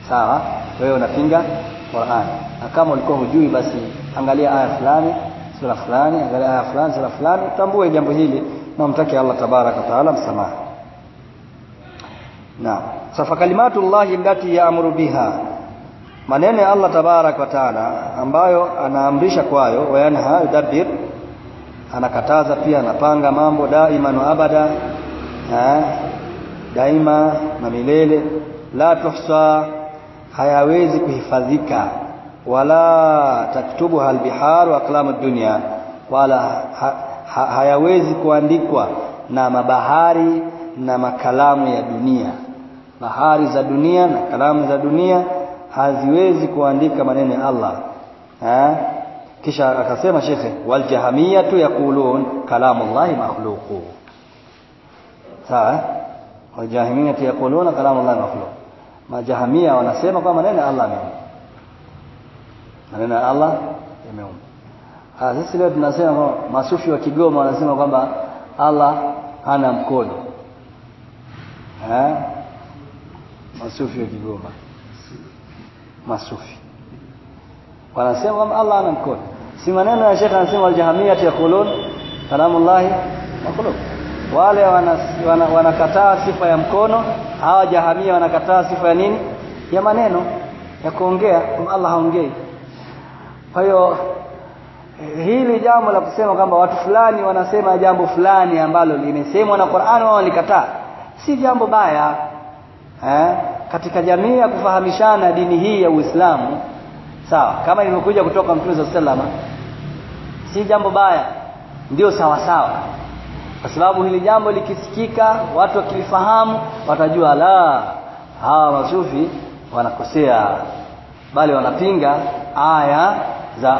Speaker 1: Sawa? Wewe unapinga Qur'ani. Na kama ulikuwa hujui basi angalia aya fulani sura fulani angalia aya fulani sura fulani tambue jambo hili na umtake Allah tabarak wa taala msamaha. Na safa kalimatullahi allati ya'muru biha. Maneno ya Allah tabarak wa taala ambayo anaamrisha kwayo wayanha yudabbir anakataza pia anapanga mambo daima na abada? Daima na milele. La tuhsa hayawezi kuhifadhika. Wala taktubu albihar wa aqlamu dunya. Wala ha, ha, hayawezi kuandikwa na mabahari na makalamu ya dunia. Bahari za dunia na kalamu za dunia haziwezi kuandika maneno ya Allah. Ha? kisha akasema shekhe wal jahamiyatu yaqulun kalamullahi makhluqu sawa wal jahamiyatu yaquluna kalamullahi makhluq majahamia wanasema kwamba neno Allah ni maneno Allah yameumba. Ah sisi leo tunasema masufi wa Kigoma wanasema kwamba Allah hana mkono. Eh? Masufi wa Kigoma. Masufi. Wanasema kwamba Allah hana mkono. Si maneno ya Sheikh anasema waljahamiyat yaqulun kalamullahi makhluq wale wanakataa wana, wana sifa ya mkono hawa jahamia wanakataa sifa ya nini? Ya maneno ya kuongea Allah haongei. Kwa hiyo hili jambo la kusema kwamba watu fulani wanasema jambo fulani ambalo limesemwa na Qur'an wao likataa si jambo baya eh? katika jamii ya kufahamishana dini hii ya Uislamu sawa kama ilivyokuja kutoka Mtume sallallahu si jambo baya ndio sawa sawa kwa sababu hili jambo likisikika watu wakilifahamu watajua la hawa masufi wanakosea bali wanapinga aya za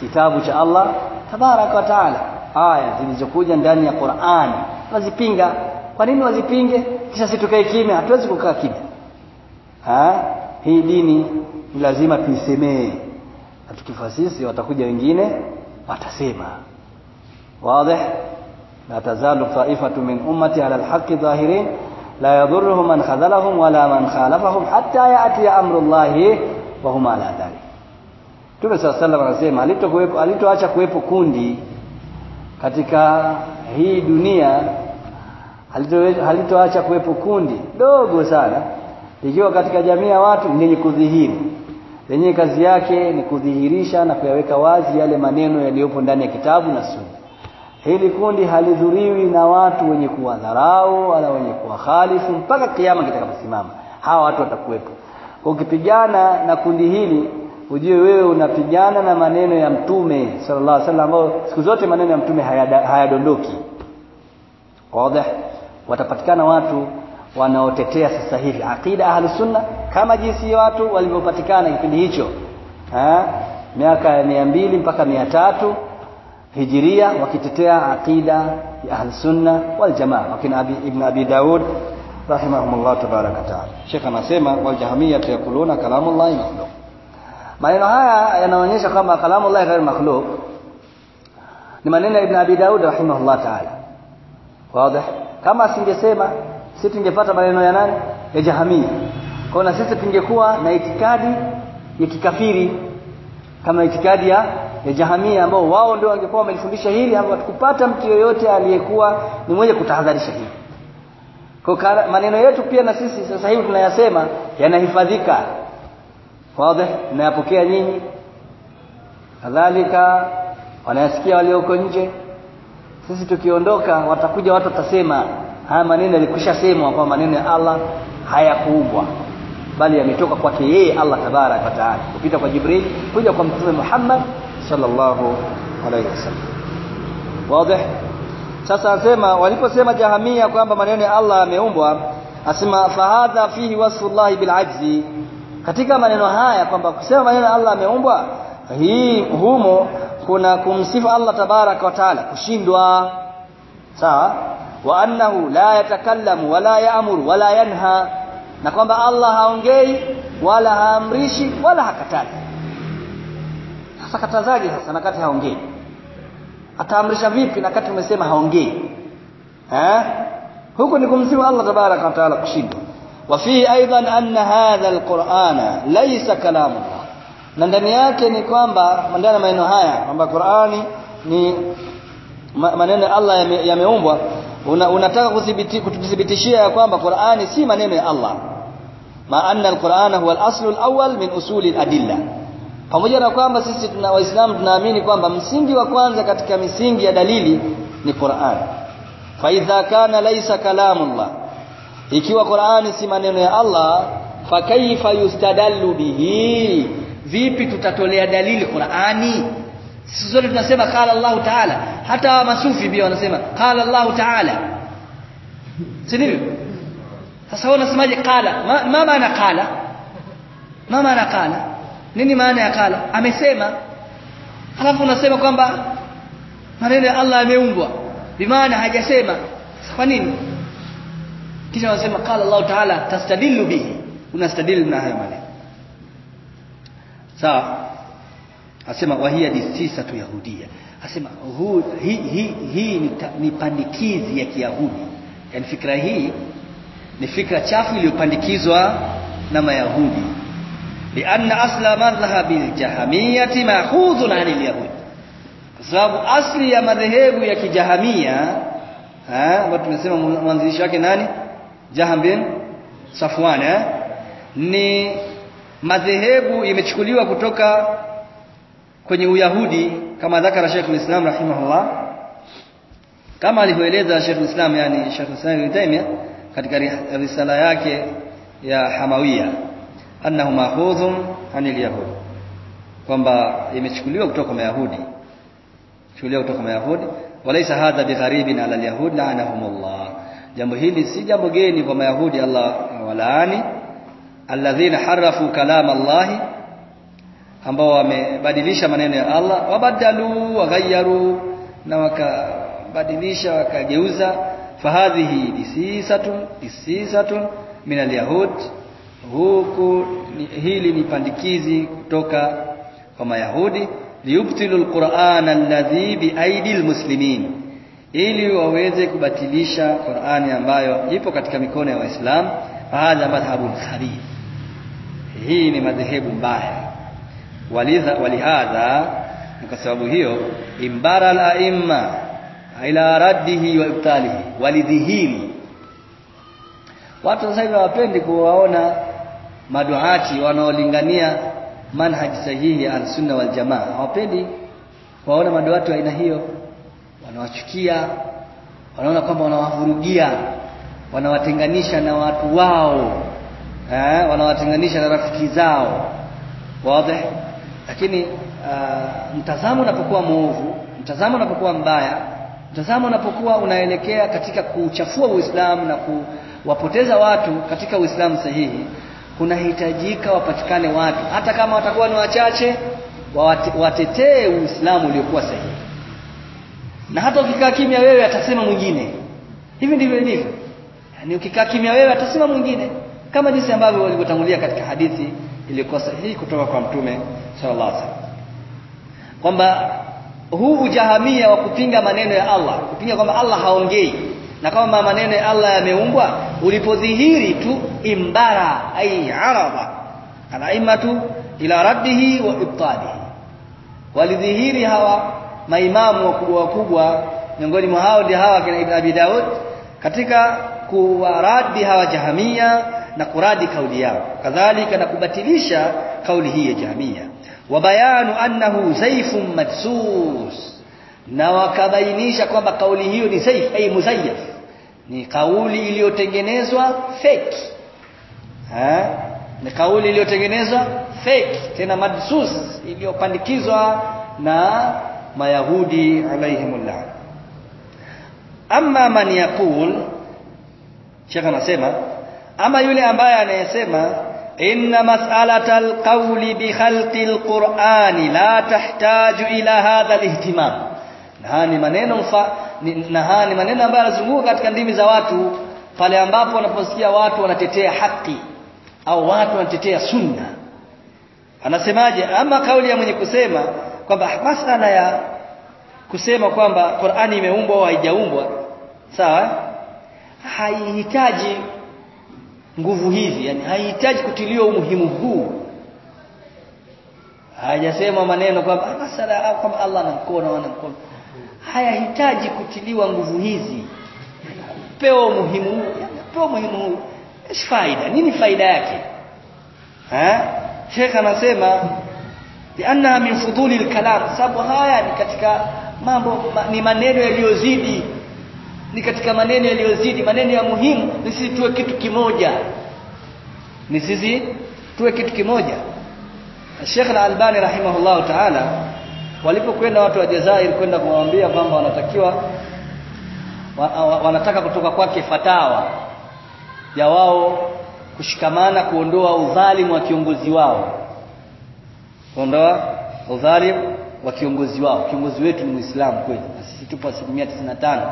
Speaker 1: kitabu cha Allah tabarak wa taala. Aya zilizokuja ndani ya Qur'ani wazipinga. Kwa nini wazipinge? Kisha situkae kimya hatuwezi kukaa kimya. Ha? Hii dini ni lazima tuisemee. Na watakuja wengine watasema. Wazi la tazalu ta'ifatu min ummati ala alhaqqi zahirin la yadhurruhum man khadhalahum wala man khalafahum hatta ya'ti amrullahi wa hum ala dhalik Mtume sallallahu anasema alitokuepo alitoacha kuwepo kundi katika hii dunia halitoacha kuwepo kundi dogo sana likiwa katika jamii ya watu lenye kudhihiri. Lenye kazi yake ni kudhihirisha na kuyaweka wazi yale maneno yaliyopo ndani ya kitabu na sunna hili kundi halidhuriwi na watu wenye kuwadharau wala wenye kuwakhalifu mpaka kiama kitakaposimama. Hawa watu watakuwepo. Ukipigana na kundi hili ujue wewe unapigana na maneno ya mtume sallallahu alaihi wasallam ambao siku zote maneno ya mtume hayadondoki. Wazi watapatikana watu wanaotetea sasa hivi akida ahli sunna kama jinsi watu walivyopatikana kipindi hicho. Ha? miaka ya mia mbili mpaka mia tatu hijiria wakitetea aqida ya ahli sunna wal jamaa. Wakina abi, ibn abi daud rahimahumullah tabaraka taala. Sheikh anasema wal jahamia yakuluna kalamullahi makhluq. Maneno haya yanaonyesha kwamba kalamullahi ghair makhluq ni maneno ya ibn abi daud rahimahullah taala. Wazi. Kama asingesema sisi tungepata maneno ya nani? Ya jahamia kwa na sisi tungekuwa na itikadi ya kikafiri kama itikadi ya, ya jahamia ambao wao ndio wangekuwa wamelifundisha hili hapo tukupata mtu yoyote aliyekuwa ni mwenye kutahadharisha hili. Kwa maneno yetu pia na sisi sasa hivi tunayasema yanahifadhika. Wazi mnayapokea nyinyi. Kadhalika wanayasikia walioko nje. Sisi tukiondoka watakuja watu watasema haya maneno yalikwisha semwa kwa maneno ya Allah hayakuumbwa. Bali yametoka kwake yeye Allah tabarak wa taala. Kupita kwa Jibril kuja kwa mtume Muhammad sallallahu alaihi wasallam. Wazi sasa asema waliposema jahamia kwamba maneno ya Allah yameumbwa asema fahadha fihi wasfu bilajzi bil ajzi. Katika maneno haya kwamba kusema maneno Allah ameumbwa hii humo kuna kumsifu Allah tabaraka wa taala kushindwa. Sawa? Wa annahu la yatakallamu wala yaamuru wala yanha. Na kwamba Allah haongei wala haamrishi wala hakatazi sasa katazaje sasa nakati haongei ataamrisha vipi na kati umesema haongei eh huku ni kumsifu Allah tabaraka wa taala kushindwa wa fihi aidan anna hadha alqur'ana laysa kalamullah na ndani yake ni kwamba ndani maneno haya kwamba Qur'ani ni maneno Allah yame- yameumbwa una, unataka kuthibiti, kututhibitishia ya kwamba Qur'ani si maneno ya Allah ma anna alqur'ana huwa al-aslu al-awwal min usuli al-adilla pamoja na kwamba sisi tuna waislamu tunaamini kwamba msingi wa kwanza katika misingi ya dalili ni Qur'an. Fa idha kana laysa kalamullah ikiwa Qur'ani si maneno ya Allah fa kaifa yustadallu bihi? Vipi tutatolea dalili Qur'ani? Sisi zote tunasema qala Allah ta'ala. Hata masufi pia wanasema qala Allah ta'ala. Si sasa wanasemaje qala? Ma maana qala? Ma maana qala nini maana ya kala? Amesema. Alafu unasema kwamba maneno ya Allah yameumbwa. Bimaana hajasema. Kwa nini? Kisha wanasema qala Allah ta'ala tastadilu bihi. Unastadilu na hayo maneno. Sawa? Asema wahia disisa tu yahudia asema huu hii hi, hi, ni, ni pandikizi ya kiyahudi. Yani fikra hii ni fikra chafu iliyopandikizwa na mayahudi lianna asla madhhabi aljahamiyati ma'khudhun 'anil yahud. Sababu asli ya madhehebu ya kijahamia ambayo tumesema mwanzilishi wake nani? Jaham bin Safwan eh ni madhehebu imechukuliwa kutoka kwenye Uyahudi kama dhakara Sheikh al-Islam rahimahullah. Kama alivyoeleza Sheikh al-Islam yani Sheikh al-Islam Ibn Taymiyyah katika risala yake ya Hamawiya annahu mahudhun anil yahud kwamba imechukuliwa kutoka kwa Mayahudi chukuliwa kutoka kwa Mayahudi walaysa hadha bigharibin ala alyahud la'anahumullah jambo hili si jambo geni kwa Mayahudi Allah walaani alladhina harafu kalam Allah ambao wamebadilisha maneno ya Allah wabadalu waghayyaru na wakabadilisha wakageuza fahadhihi disisatun disisatun min alyahud huku hili ni pandikizi kutoka kwa mayahudi. Liubtilu alquran alladhi biaidi almuslimin. Ili waweze kubatilisha Qur'ani ambayo ipo katika mikono ya waislam hadha madhhabu khabith hii ni madhehebu mbaya. Walidha walihadha kwa sababu hiyo imbara al-aimma ila raddihi wa ibtalihi walidhihiri. Watu sasa hivi hawapendi kuwaona maduati wanaolingania manhaji sahihi ya al-sunna wal jamaa. Hawapendi waona maduati wa aina hiyo. Wanawachukia wanaona kwamba wanawavurugia wanawatenganisha na watu wao eh, wanawatenganisha na rafiki zao. Wazi. Lakini uh, mtazamo unapokuwa mwovu mtazamo unapokuwa mbaya mtazamo unapokuwa unaelekea katika kuchafua Uislamu na kuwapoteza watu katika Uislamu sahihi kunahitajika wapatikane watu hata kama watakuwa ni wachache watetee Uislamu uliokuwa sahihi. Na hata ukikaa kimya wewe atasema mwingine. Hivi ndivyo ilivyo. Yani ukikaa kimya wewe atasema mwingine. Kama jinsi ambavyo walivyotangulia katika hadithi iliyokuwa sahihi kutoka kwa mtume sallallahu alaihi wasallam. Kwamba huu ujahamia wa kupinga maneno ya Allah kupinga kwamba Allah haongei na kama maneno ya Allah yameumbwa ulipodhihiri tu imbara ai arada alaimatu ila raddihi wa ibtalihi walidhihiri hawa maimamu wakubwa wakubwa miongoni mwa hao ndio hawa kina Ibn Abi Daud katika kuwaradi hawa jahamia na kuradi kauli yao. Kadhalika na kubatilisha kauli hii ya jahamia. Wa bayanu annahu zaifun madsus na wakabainisha kwamba kauli hiyo ni saif ay muzayyaf ni kauli iliyotengenezwa fake. Ha? ni kauli iliyotengenezwa fake. Tena madsus iliyopandikizwa na mayahudi alaihimullah amma man yaqul chaka anasema ama yule ambaye anayesema inna mas'alata alqawli bi khalqi alqur'ani la tahtaju ila hadha alihtimam ni maneno na ni maneno ambayo yanazunguka katika ndimi za watu pale ambapo wanaposikia watu wanatetea haki au watu wanatetea sunna. Anasemaje? Ama kauli ya mwenye kusema kwamba masala ya kusema kwamba Qur'ani imeumbwa au haijaumbwa sawa? Haihitaji nguvu hizi yani haihitaji kutiliwa umuhimu huu. Hajasema maneno kwamba masala kwamba Allah ana mkono ana mkono hayahitaji kutiliwa nguvu hizi. Pewa muhimu pewa muhimu faida. Nini faida yake? Ha? Sheikh anasema lianna min fuduli alkalam. Sababu haya ni katika mambo ma, ni maneno yaliyozidi. Ni katika maneno yaliyozidi. Maneno ya muhimu ni sisi tuwe kitu kimoja. Ni sisi tuwe kitu kimoja. Sheikh Al-Albani rahimahullah ta'ala walipokwenda watu wa Jazair kwenda kumwambia kwamba wanatakiwa wa, wa, wanataka kutoka kwake fatawa ya wao kushikamana kuondoa udhalimu wa kiongozi wao. Kuondoa udhalimu wa kiongozi wao. Kiongozi wetu ni Muislamu kweli. Sisi tupo asilimia 95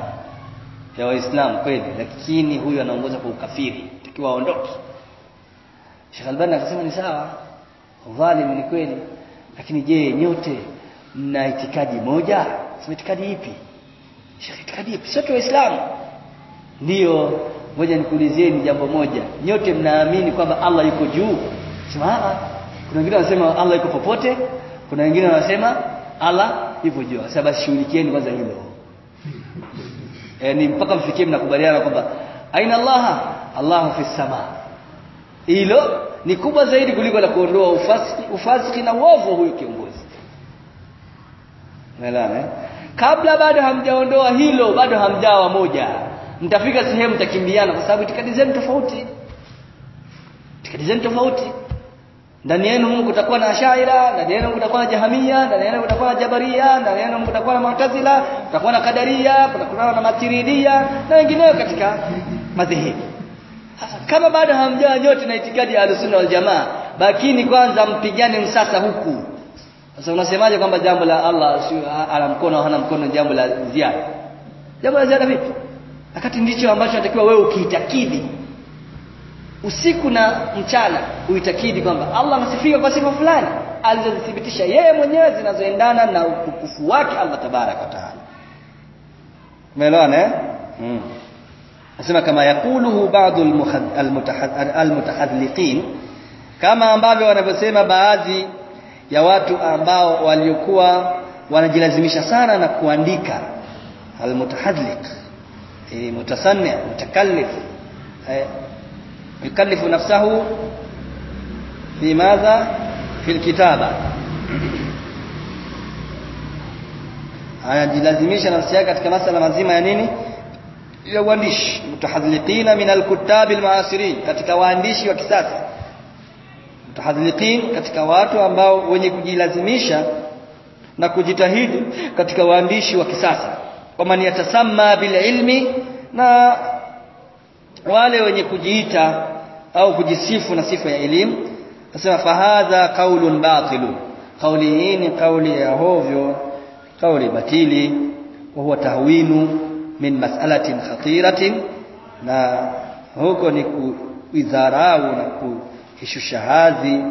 Speaker 1: ya Waislamu kweli. Lakini huyu anaongoza kwa ukafiri. Takiwa aondoke. Sheikh Albani akasema ni sawa. Udhalimu ni kweli. Lakini je nyote mna itikadi moja? Sema itikadi ipi? Shekhi itikadi ipi? Sote waislamu ndio ngoja nikuulizeni jambo moja. Nyote mnaamini kwamba Allah yuko juu? Sema kuna wengine wanasema Allah yuko popote kuna wengine wanasema Allah yuko juu. Sasa shughulikieni kwanza hilo. Yani mpaka mfikie mnakubaliana kwamba aina Allah? Allah fi sama. Hilo ni kubwa zaidi kuliko la kuondoa ufasiki ufasiki na uovu huyu kiongozi Umeelewa eh? Kabla bado hamjaondoa hilo, bado hamjawa moja. Mtafika sehemu mtakimbiana kwa sababu itikadi zenu tofauti. Itikadi zenu tofauti. Ndani yenu humu kutakuwa na Ashaira, ndani yenu kutakuwa na Jahamia, ndani yenu kutakuwa na Jabaria, ndani yenu kutakuwa na Mu'tazila, kutakuwa na Kadaria, kutakuwa na Matiridia na wengineo katika madhehebu. Kama bado hamjawa nyote na itikadi ya Ahlus-Sunna wal Jamaa, bakini kwanza mpigane msasa huku. Sasa unasemaje kwamba jambo la Allah si ana mkono hana mkono jambo la ziada? Jambo la ziada vipi? Wakati ndicho ambacho natakiwa wewe ukiitakidi usiku na mchana uitakidi kwamba Allah anasifika kwa sifa fulani alizozithibitisha yeye mwenyewe zinazoendana na utukufu wake Allah tabarak wa taala. Umeelewana eh? Mm. Nasema kama yakuluhu ba'dhu almutahadliqin kama ambavyo wanavyosema baadhi ya watu ambao waliokuwa wanajilazimisha sana na kuandika. Almutahadliq e, mutasanni mutakallif e, yukallifu nafsahu fi madha fi alkitaba. Anajilazimisha nafsi yake katika masala mazima ya nini? Ya uandishi. Mutahadlikina min alkutabi almuasirin katika waandishi wa kisasa mutahadliqin katika watu ambao wenye kujilazimisha na kujitahidi katika waandishi wa kisasa. Kwa waman yatasamma bil ilmi na wale wenye kujiita au kujisifu na sifa ya elimu nasema fahadha qaulun batilu kauli hii ni kauli ya hovyo kauli batili wa huwa tahwinu min mas'alatin khatiratin na huko ni kuidharau na hadhi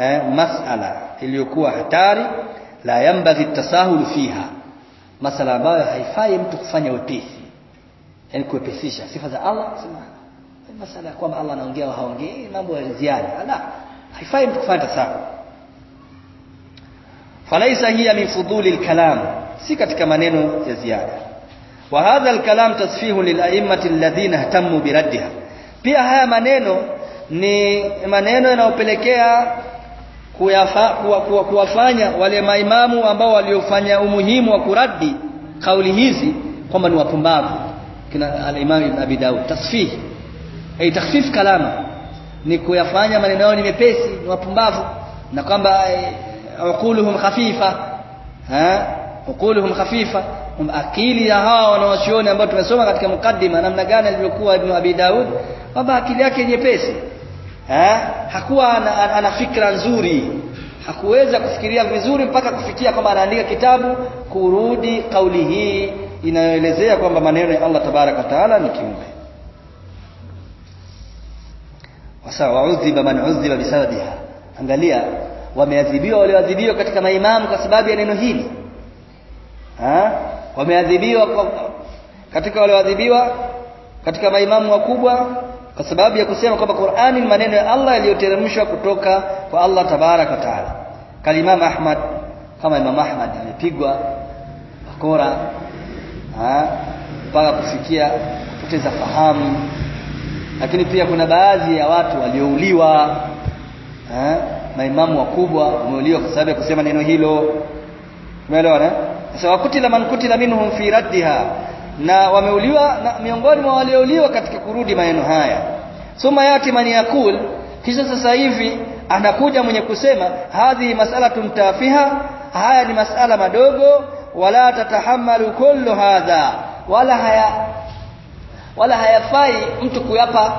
Speaker 1: eh, masala iliyokuwa hatari la yambaghi tasahulu fiha masala ambayo haifai mtu kufanya wepesi yani kuepesisha sifa za Allah sema masala ya kwamba Allah anaongea au haongei mambo ya ziada la haifai mtu kufanya tasahul falaisa hiya min fuduli alkalam si katika maneno ya ziada wa hadha alkalam tasfihu lila'immati alladhina ihtammu biraddiha pia haya maneno ni maneno yanayopelekea kuwafanya wale maimamu ambao waliofanya umuhimu wa kuradi kauli hizi kwamba ni wapumbavu. Kina al-Imam Ibn Abi Dawud tasfih ay takhfif kalama ni kuyafanya maneno yao ni mepesi ni wapumbavu. Na kwamba uquluhum khafifa ha?
Speaker 2: Uquluhum khafifa. Akili ya hawa wanawachuoni ambao tumesoma katika mukaddima namna gani alivyokuwa ibn Abi Daud kwamba akili yake nyepesi eh hakuwa ana, ana fikra nzuri. Hakuweza kufikiria vizuri mpaka kufikia kwamba anaandika kitabu kurudi kauli hii inayoelezea kwamba maneno ya Allah tabaraka taala ni kiumbe. Wasa waudhiba man udhiba bisababiha angalia wameadhibiwa walioadhibiwa katika maimamu kwa sababu ya neno hili. Wameadhibiwa katika walioadhibiwa katika maimamu wakubwa kwa sababu ya kusema kwamba Qur'ani ni maneno ya Allah yaliyoteremshwa kutoka kwa Allah tabaraka taala. Kalimam Ahmad kama Imam Ahmad alipigwa bakora mpaka kufikia kupoteza fahamu. Lakini pia kuna baadhi ya watu waliouliwa maimamu wakubwa wameuliwa kwa sababu ya kusema neno hilo. Umeelewa na sasa wakutila man kutila minhum fi raddiha na wameuliwa na miongoni mwa waliouliwa katika kurudi maneno haya. Suma yati man yakul kisha sasa hivi anakuja mwenye kusema hadhi masala tafiha haya ni masala madogo wala tatahamalu kullu hadha wala haya wala hayafai mtu kuyapa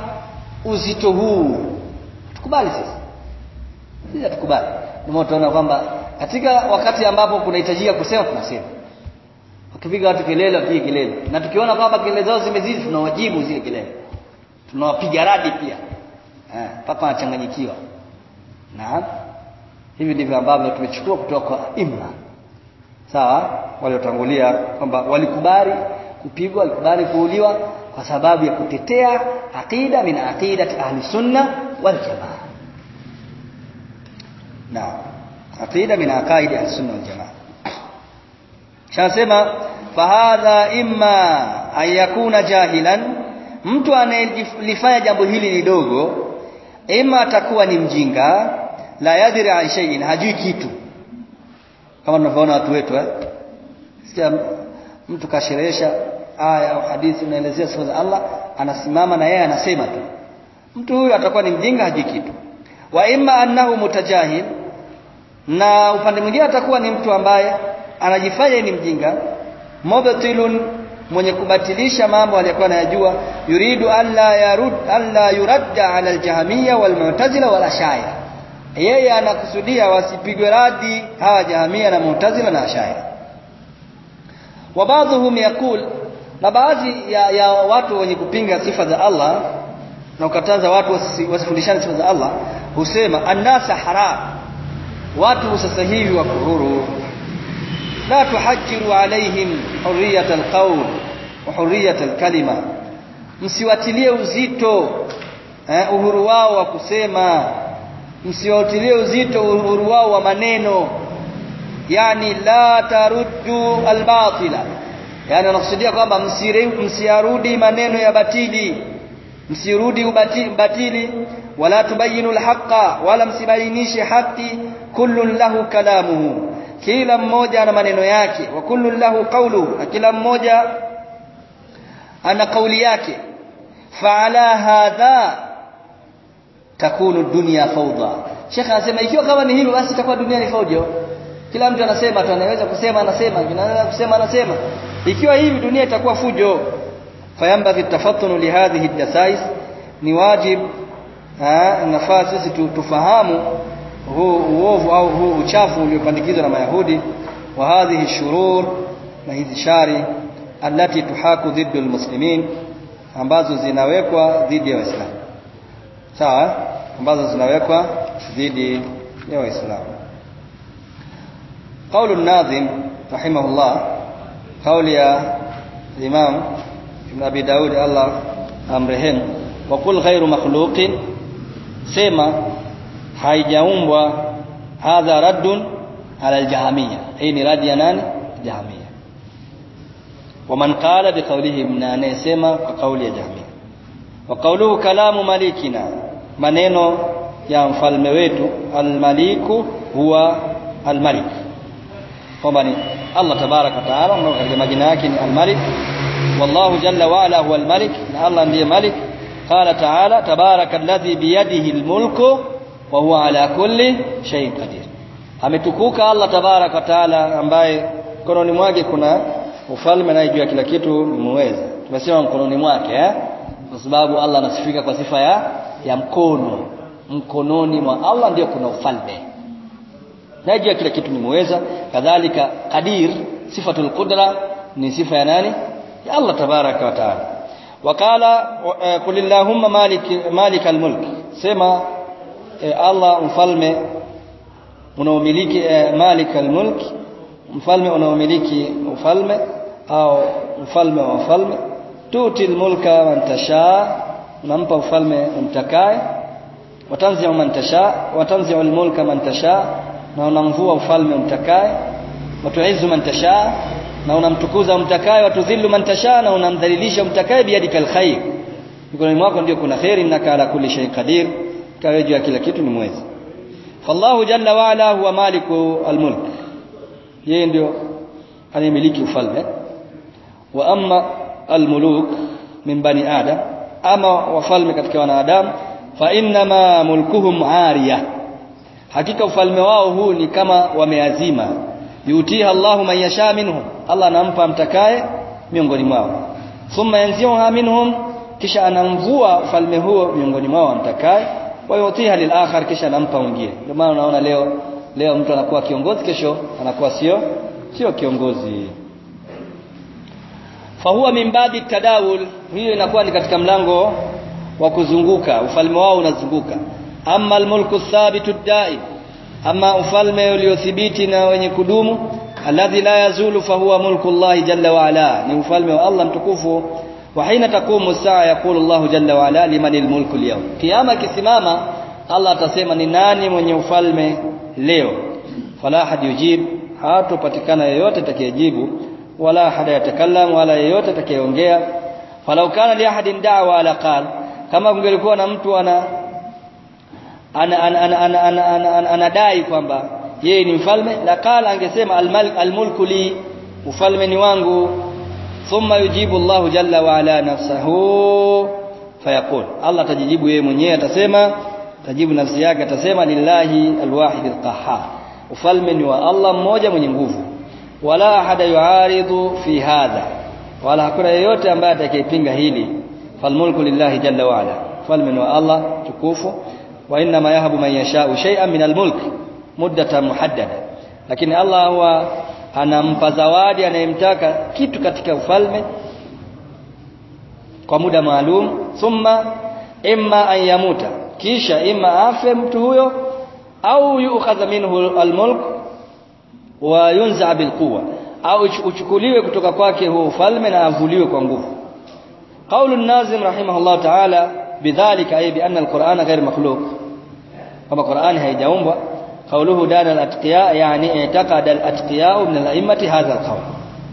Speaker 2: uzito huu. Tukubali sisi. Sisi tukubali ndio tunaona kwamba katika wakati ambapo kunahitajika kusema tunasema ukipiga watu kelele wapige kelele. Na tukiona kwamba kelele zao zimezidi tunawajibu zile kelele. Tunawapiga radi pia. Eh mpaka wanachanganyikiwa naam. Hivi ndivyo ambavyo tumechukua kutoka kwa Imra. sawa? Waliotangulia kwamba walikubali kupigwa walikubali kuuliwa kwa sababu ya kutetea aqida min aqidati ahli sunna wal jamaa. Naam. Aqida min aqaidi ahli sunna wal jamaa. Shasema fahadha imma an yakuna jahilan. Mtu anayelifanya jambo hili ni dogo atakuwa ni mjinga. La yadri an shay'in hajui kitu. Kama tunavyoona watu wetu eh? Sikia mtu kasherehesha aya au hadithi inaelezea sifa za Allah anasimama na yeye anasema tu. Mtu huyu atakuwa ni mjinga hajui kitu. Wa imma annahu mutajahil na upande mwingine atakuwa ni mtu ambaye anajifanya ni mjinga mubtilun mwenye kubatilisha mambo aliyokuwa anayajua yuridu alla yarud alla yuradda ala aljahmiyya walmu'tazila wal ashaira yeye anakusudia wasipigwe radi hawa jahamia na mu'tazila na ashaira wa baadhihum yaqul na baadhi ya, ya watu wenye kupinga sifa za Allah na kukataza watu wasifundishane sifa za Allah husema annasa haram. Watu sasa hivi wako tuhajiru alaihim hurriyat alqawl wa hurriyat alkalima msiwatilie uzito eh, uhuru wao wa kusema msiwatilie uzito uhuru wao wa maneno yani la taruddu albatila yani anakusudia kwamba msiyarudi maneno ya batili msirudi ubatili, batili wala tubayinu alhaqa wala msibainishe haki kullun lahu kalamuhu kila mmoja ana maneno yake wa kullu lahu qawluhu na kila mmoja ana kauli yake. Faala hadha takunu dunya fawda. Sheikh anasema ikiwa kama ni hivyo basi itakuwa dunia ni faujo kila mtu anasema tu anaweza kusema anasema anaweza kusema anasema. Ikiwa hivi dunia itakuwa fujo. Fayambaghi tafattunu lihadhihi dasais ni wajib nafasi sisi tufahamu huu uovu au huu uchafu uliopandikizwa na mayahudi wa hadhihi shurur na hizi shari allati tuhaku dhiddu almuslimin ambazo zinawekwa dhidi ya waislamu sawa ambazo zinawekwa dhidi ya waislamu قول الناظم رحمه الله قول يا الإمام ابن أبي داود الله أمرهم وقل غير مخلوق سيما haijaumbwa hadha raddun ala aljahmiyya hii ni radi ya nani jahmiyya waman qala biqawlihi na anayesema kwa kauli ya jahmiyya wa qawluhu kalamu malikina maneno ya mfalme wetu almaliku huwa almalik kwamba ni Allah tabaraka wa taala ambao katika majina yake ni almalik wallahu jalla wa ala huwa almalik na Allah ndiye malik qala taala tabaraka alladhi biyadihi almulku wa huwa ala kulli shay'in qadir. Ametukuka Allah tabaraka taala ambaye
Speaker 1: mkononi mwake kuna ufalme naye juu ya kila kitu ni muweza tumesema mkononi mwake eh? Kwa sababu Allah anasifika kwa sifa ya ya mkono. Mkononi mwa Allah ndio kuna ufalme. Naye juu ya kila kitu ni muweza kadhalika qadir sifatul qudra ni sifa ya nani? Ya Allah tabaraka wa taala. وقال قل اللهم مالك مالك الملك almulk sema Allah mfalme unaomiliki malik almulk mfalme unaomiliki ufalme au mfalme wa wafalme tuti almulka man tasha unampa ufalme umtakaye watanzi'u man tasha watanzi'u almulka man tasha na unamvua ufalme umtakaye watuizu man tasha na unamtukuza umtakaye watudhillu man tasha na unamdhalilisha umtakaye biyadika alkhair mikononi mwako ndio kuna khair innaka ala kulli shay qadir kawe ya kila kitu ni mwezi fallahu jalla wa ala huwa maliku almulk yeye ndio anayemiliki ufalme wa amma almuluk min bani adam ama wafalme katika wanadamu fa innama mulkuhum ariya hakika ufalme wao huu ni kama wameazima yutiha Allahu man yasha minhum Allah anampa mtakaye miongoni mwao thumma yanzi'uha minhum kisha anamvua ufalme huo miongoni mwao amtakaye wa yutiha lil akhar kisha nampa mwingine ndio maana unaona leo leo mtu anakuwa kiongozi kesho anakuwa sio sio kiongozi. Fahuwa min babi tadawul hiyo inakuwa ni katika mlango wa kuzunguka ufalme wao unazunguka. Amma almulku thabitu daim ama ufalme uliothibiti na wenye kudumu alladhi la yazulu fahuwa mulku Allah jalla wa ala. Ni ufalme wa Allah mtukufu wa hina الساعة saa yaqulu جل jalla wa ala liman قيامة كسمامة Allah atasema ni nani mwenye ufalme leo? Fala had yujib hatopatikana yeyote atakayejibu wala hada yatakallam wala yeyote atakayeongea. Falau kana li ahadin da'wa ala qal kama kungelikuwa na mtu ana anadai kwamba yeye ni mfalme la qala angesema almulku li ufalme ni wangu yujibu Allahu jalla wa ala nafsahu fayaqul Allah atajijibu yeye mwenyewe atasema tajibu nafsi yake atasema lillahi alwahid alqahhar ufalme ni wa Allah mmoja mwenye nguvu wala ahada yuaridhu fi hadha wala hakuna yeyote ambaye atakayepinga hili falmulku lillahi jalla wa ala falme ni wa Allah tukufu wa inna ma yahabu man yasha'u shay'an min almulk muddatan muhaddada lakini Allah huwa anampa zawadi anayemtaka kitu katika ufalme kwa muda maalum. Thumma imma an yamuta kisha imma afe mtu huyo au yu'khadha minhu almulk wa yunza bilquwa au uchukuliwe kutoka kwake huo ufalme na avuliwe kwa nguvu. Qaulu an-nazim rahimahullah ta'ala bidhalika ay bi anna al-qur'ana ghayr makhluq kama qur'ani haijaumbwa qawluhu dana al-atqiya yani i'taqada al-atqiya min al-a'immati hadha al-qawl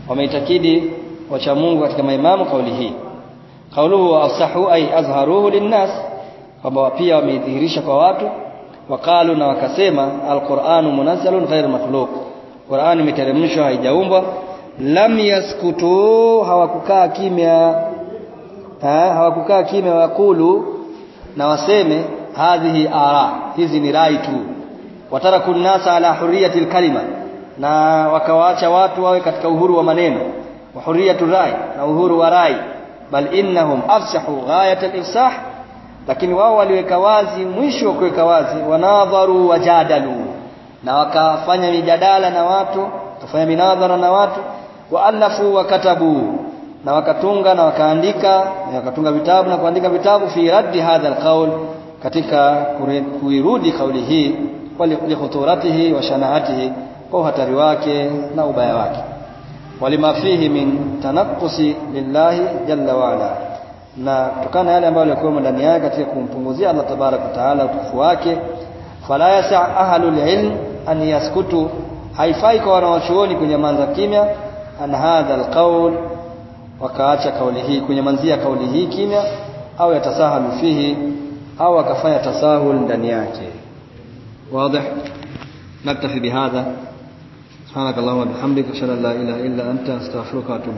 Speaker 1: wameitakidi wacha Mungu katika maimamu kauli hii qawluhu asahu ay azharuhu lin-nas kwamba pia wameidhihirisha kwa watu. waqalu na wakasema al-qur'anu munazzalun ghayr makhluq Qur'an imeteremshwa haijaumbwa lam yaskutu hawakukaa kimya ha, hawakukaa kimya wakulu na waseme hadhihi ara hizi ni rai tu wataraku nasa ala hurriyatil kalima na wakawaacha watu wawe katika uhuru wa maneno wa hurriyatul rai na uhuru wa rai. Bal innahum afsahu ghayat al-ifsah lakini wao waliweka wazi mwisho wa kuweka wazi wanadharu wajadalu na wakafanya mijadala na watu wakafanya minadhara na watu waalafu wakatabu na wakatunga na wakaandika na wakatunga vitabu na kuandika vitabu fi raddi hadha alqaul katika kuirudi kauli hii li khuturatihi wa shanaatihi kwa hatari wake na ubaya wake. Walima fihi min tanaqqusi lillahi jalla wa ala. Na kutokana yale ambayo yalikuwa ndani yake katika kumpunguzia Allah tabarak wa taala utukufu wake fala yasa ahlul ilm an yaskutu haifai kwa wanawachuoni kunyamaza kimya an hadha alqaul wakaacha kauli hii kunyamanzia kauli hii kimya au yatasahalu fihi au akafanya tasahul ndani yake واضح. نكتفي بهذا. سبحانك اللهم وبحمدك أشهد أن لا إله إلا أنت أستغفرك وأتوب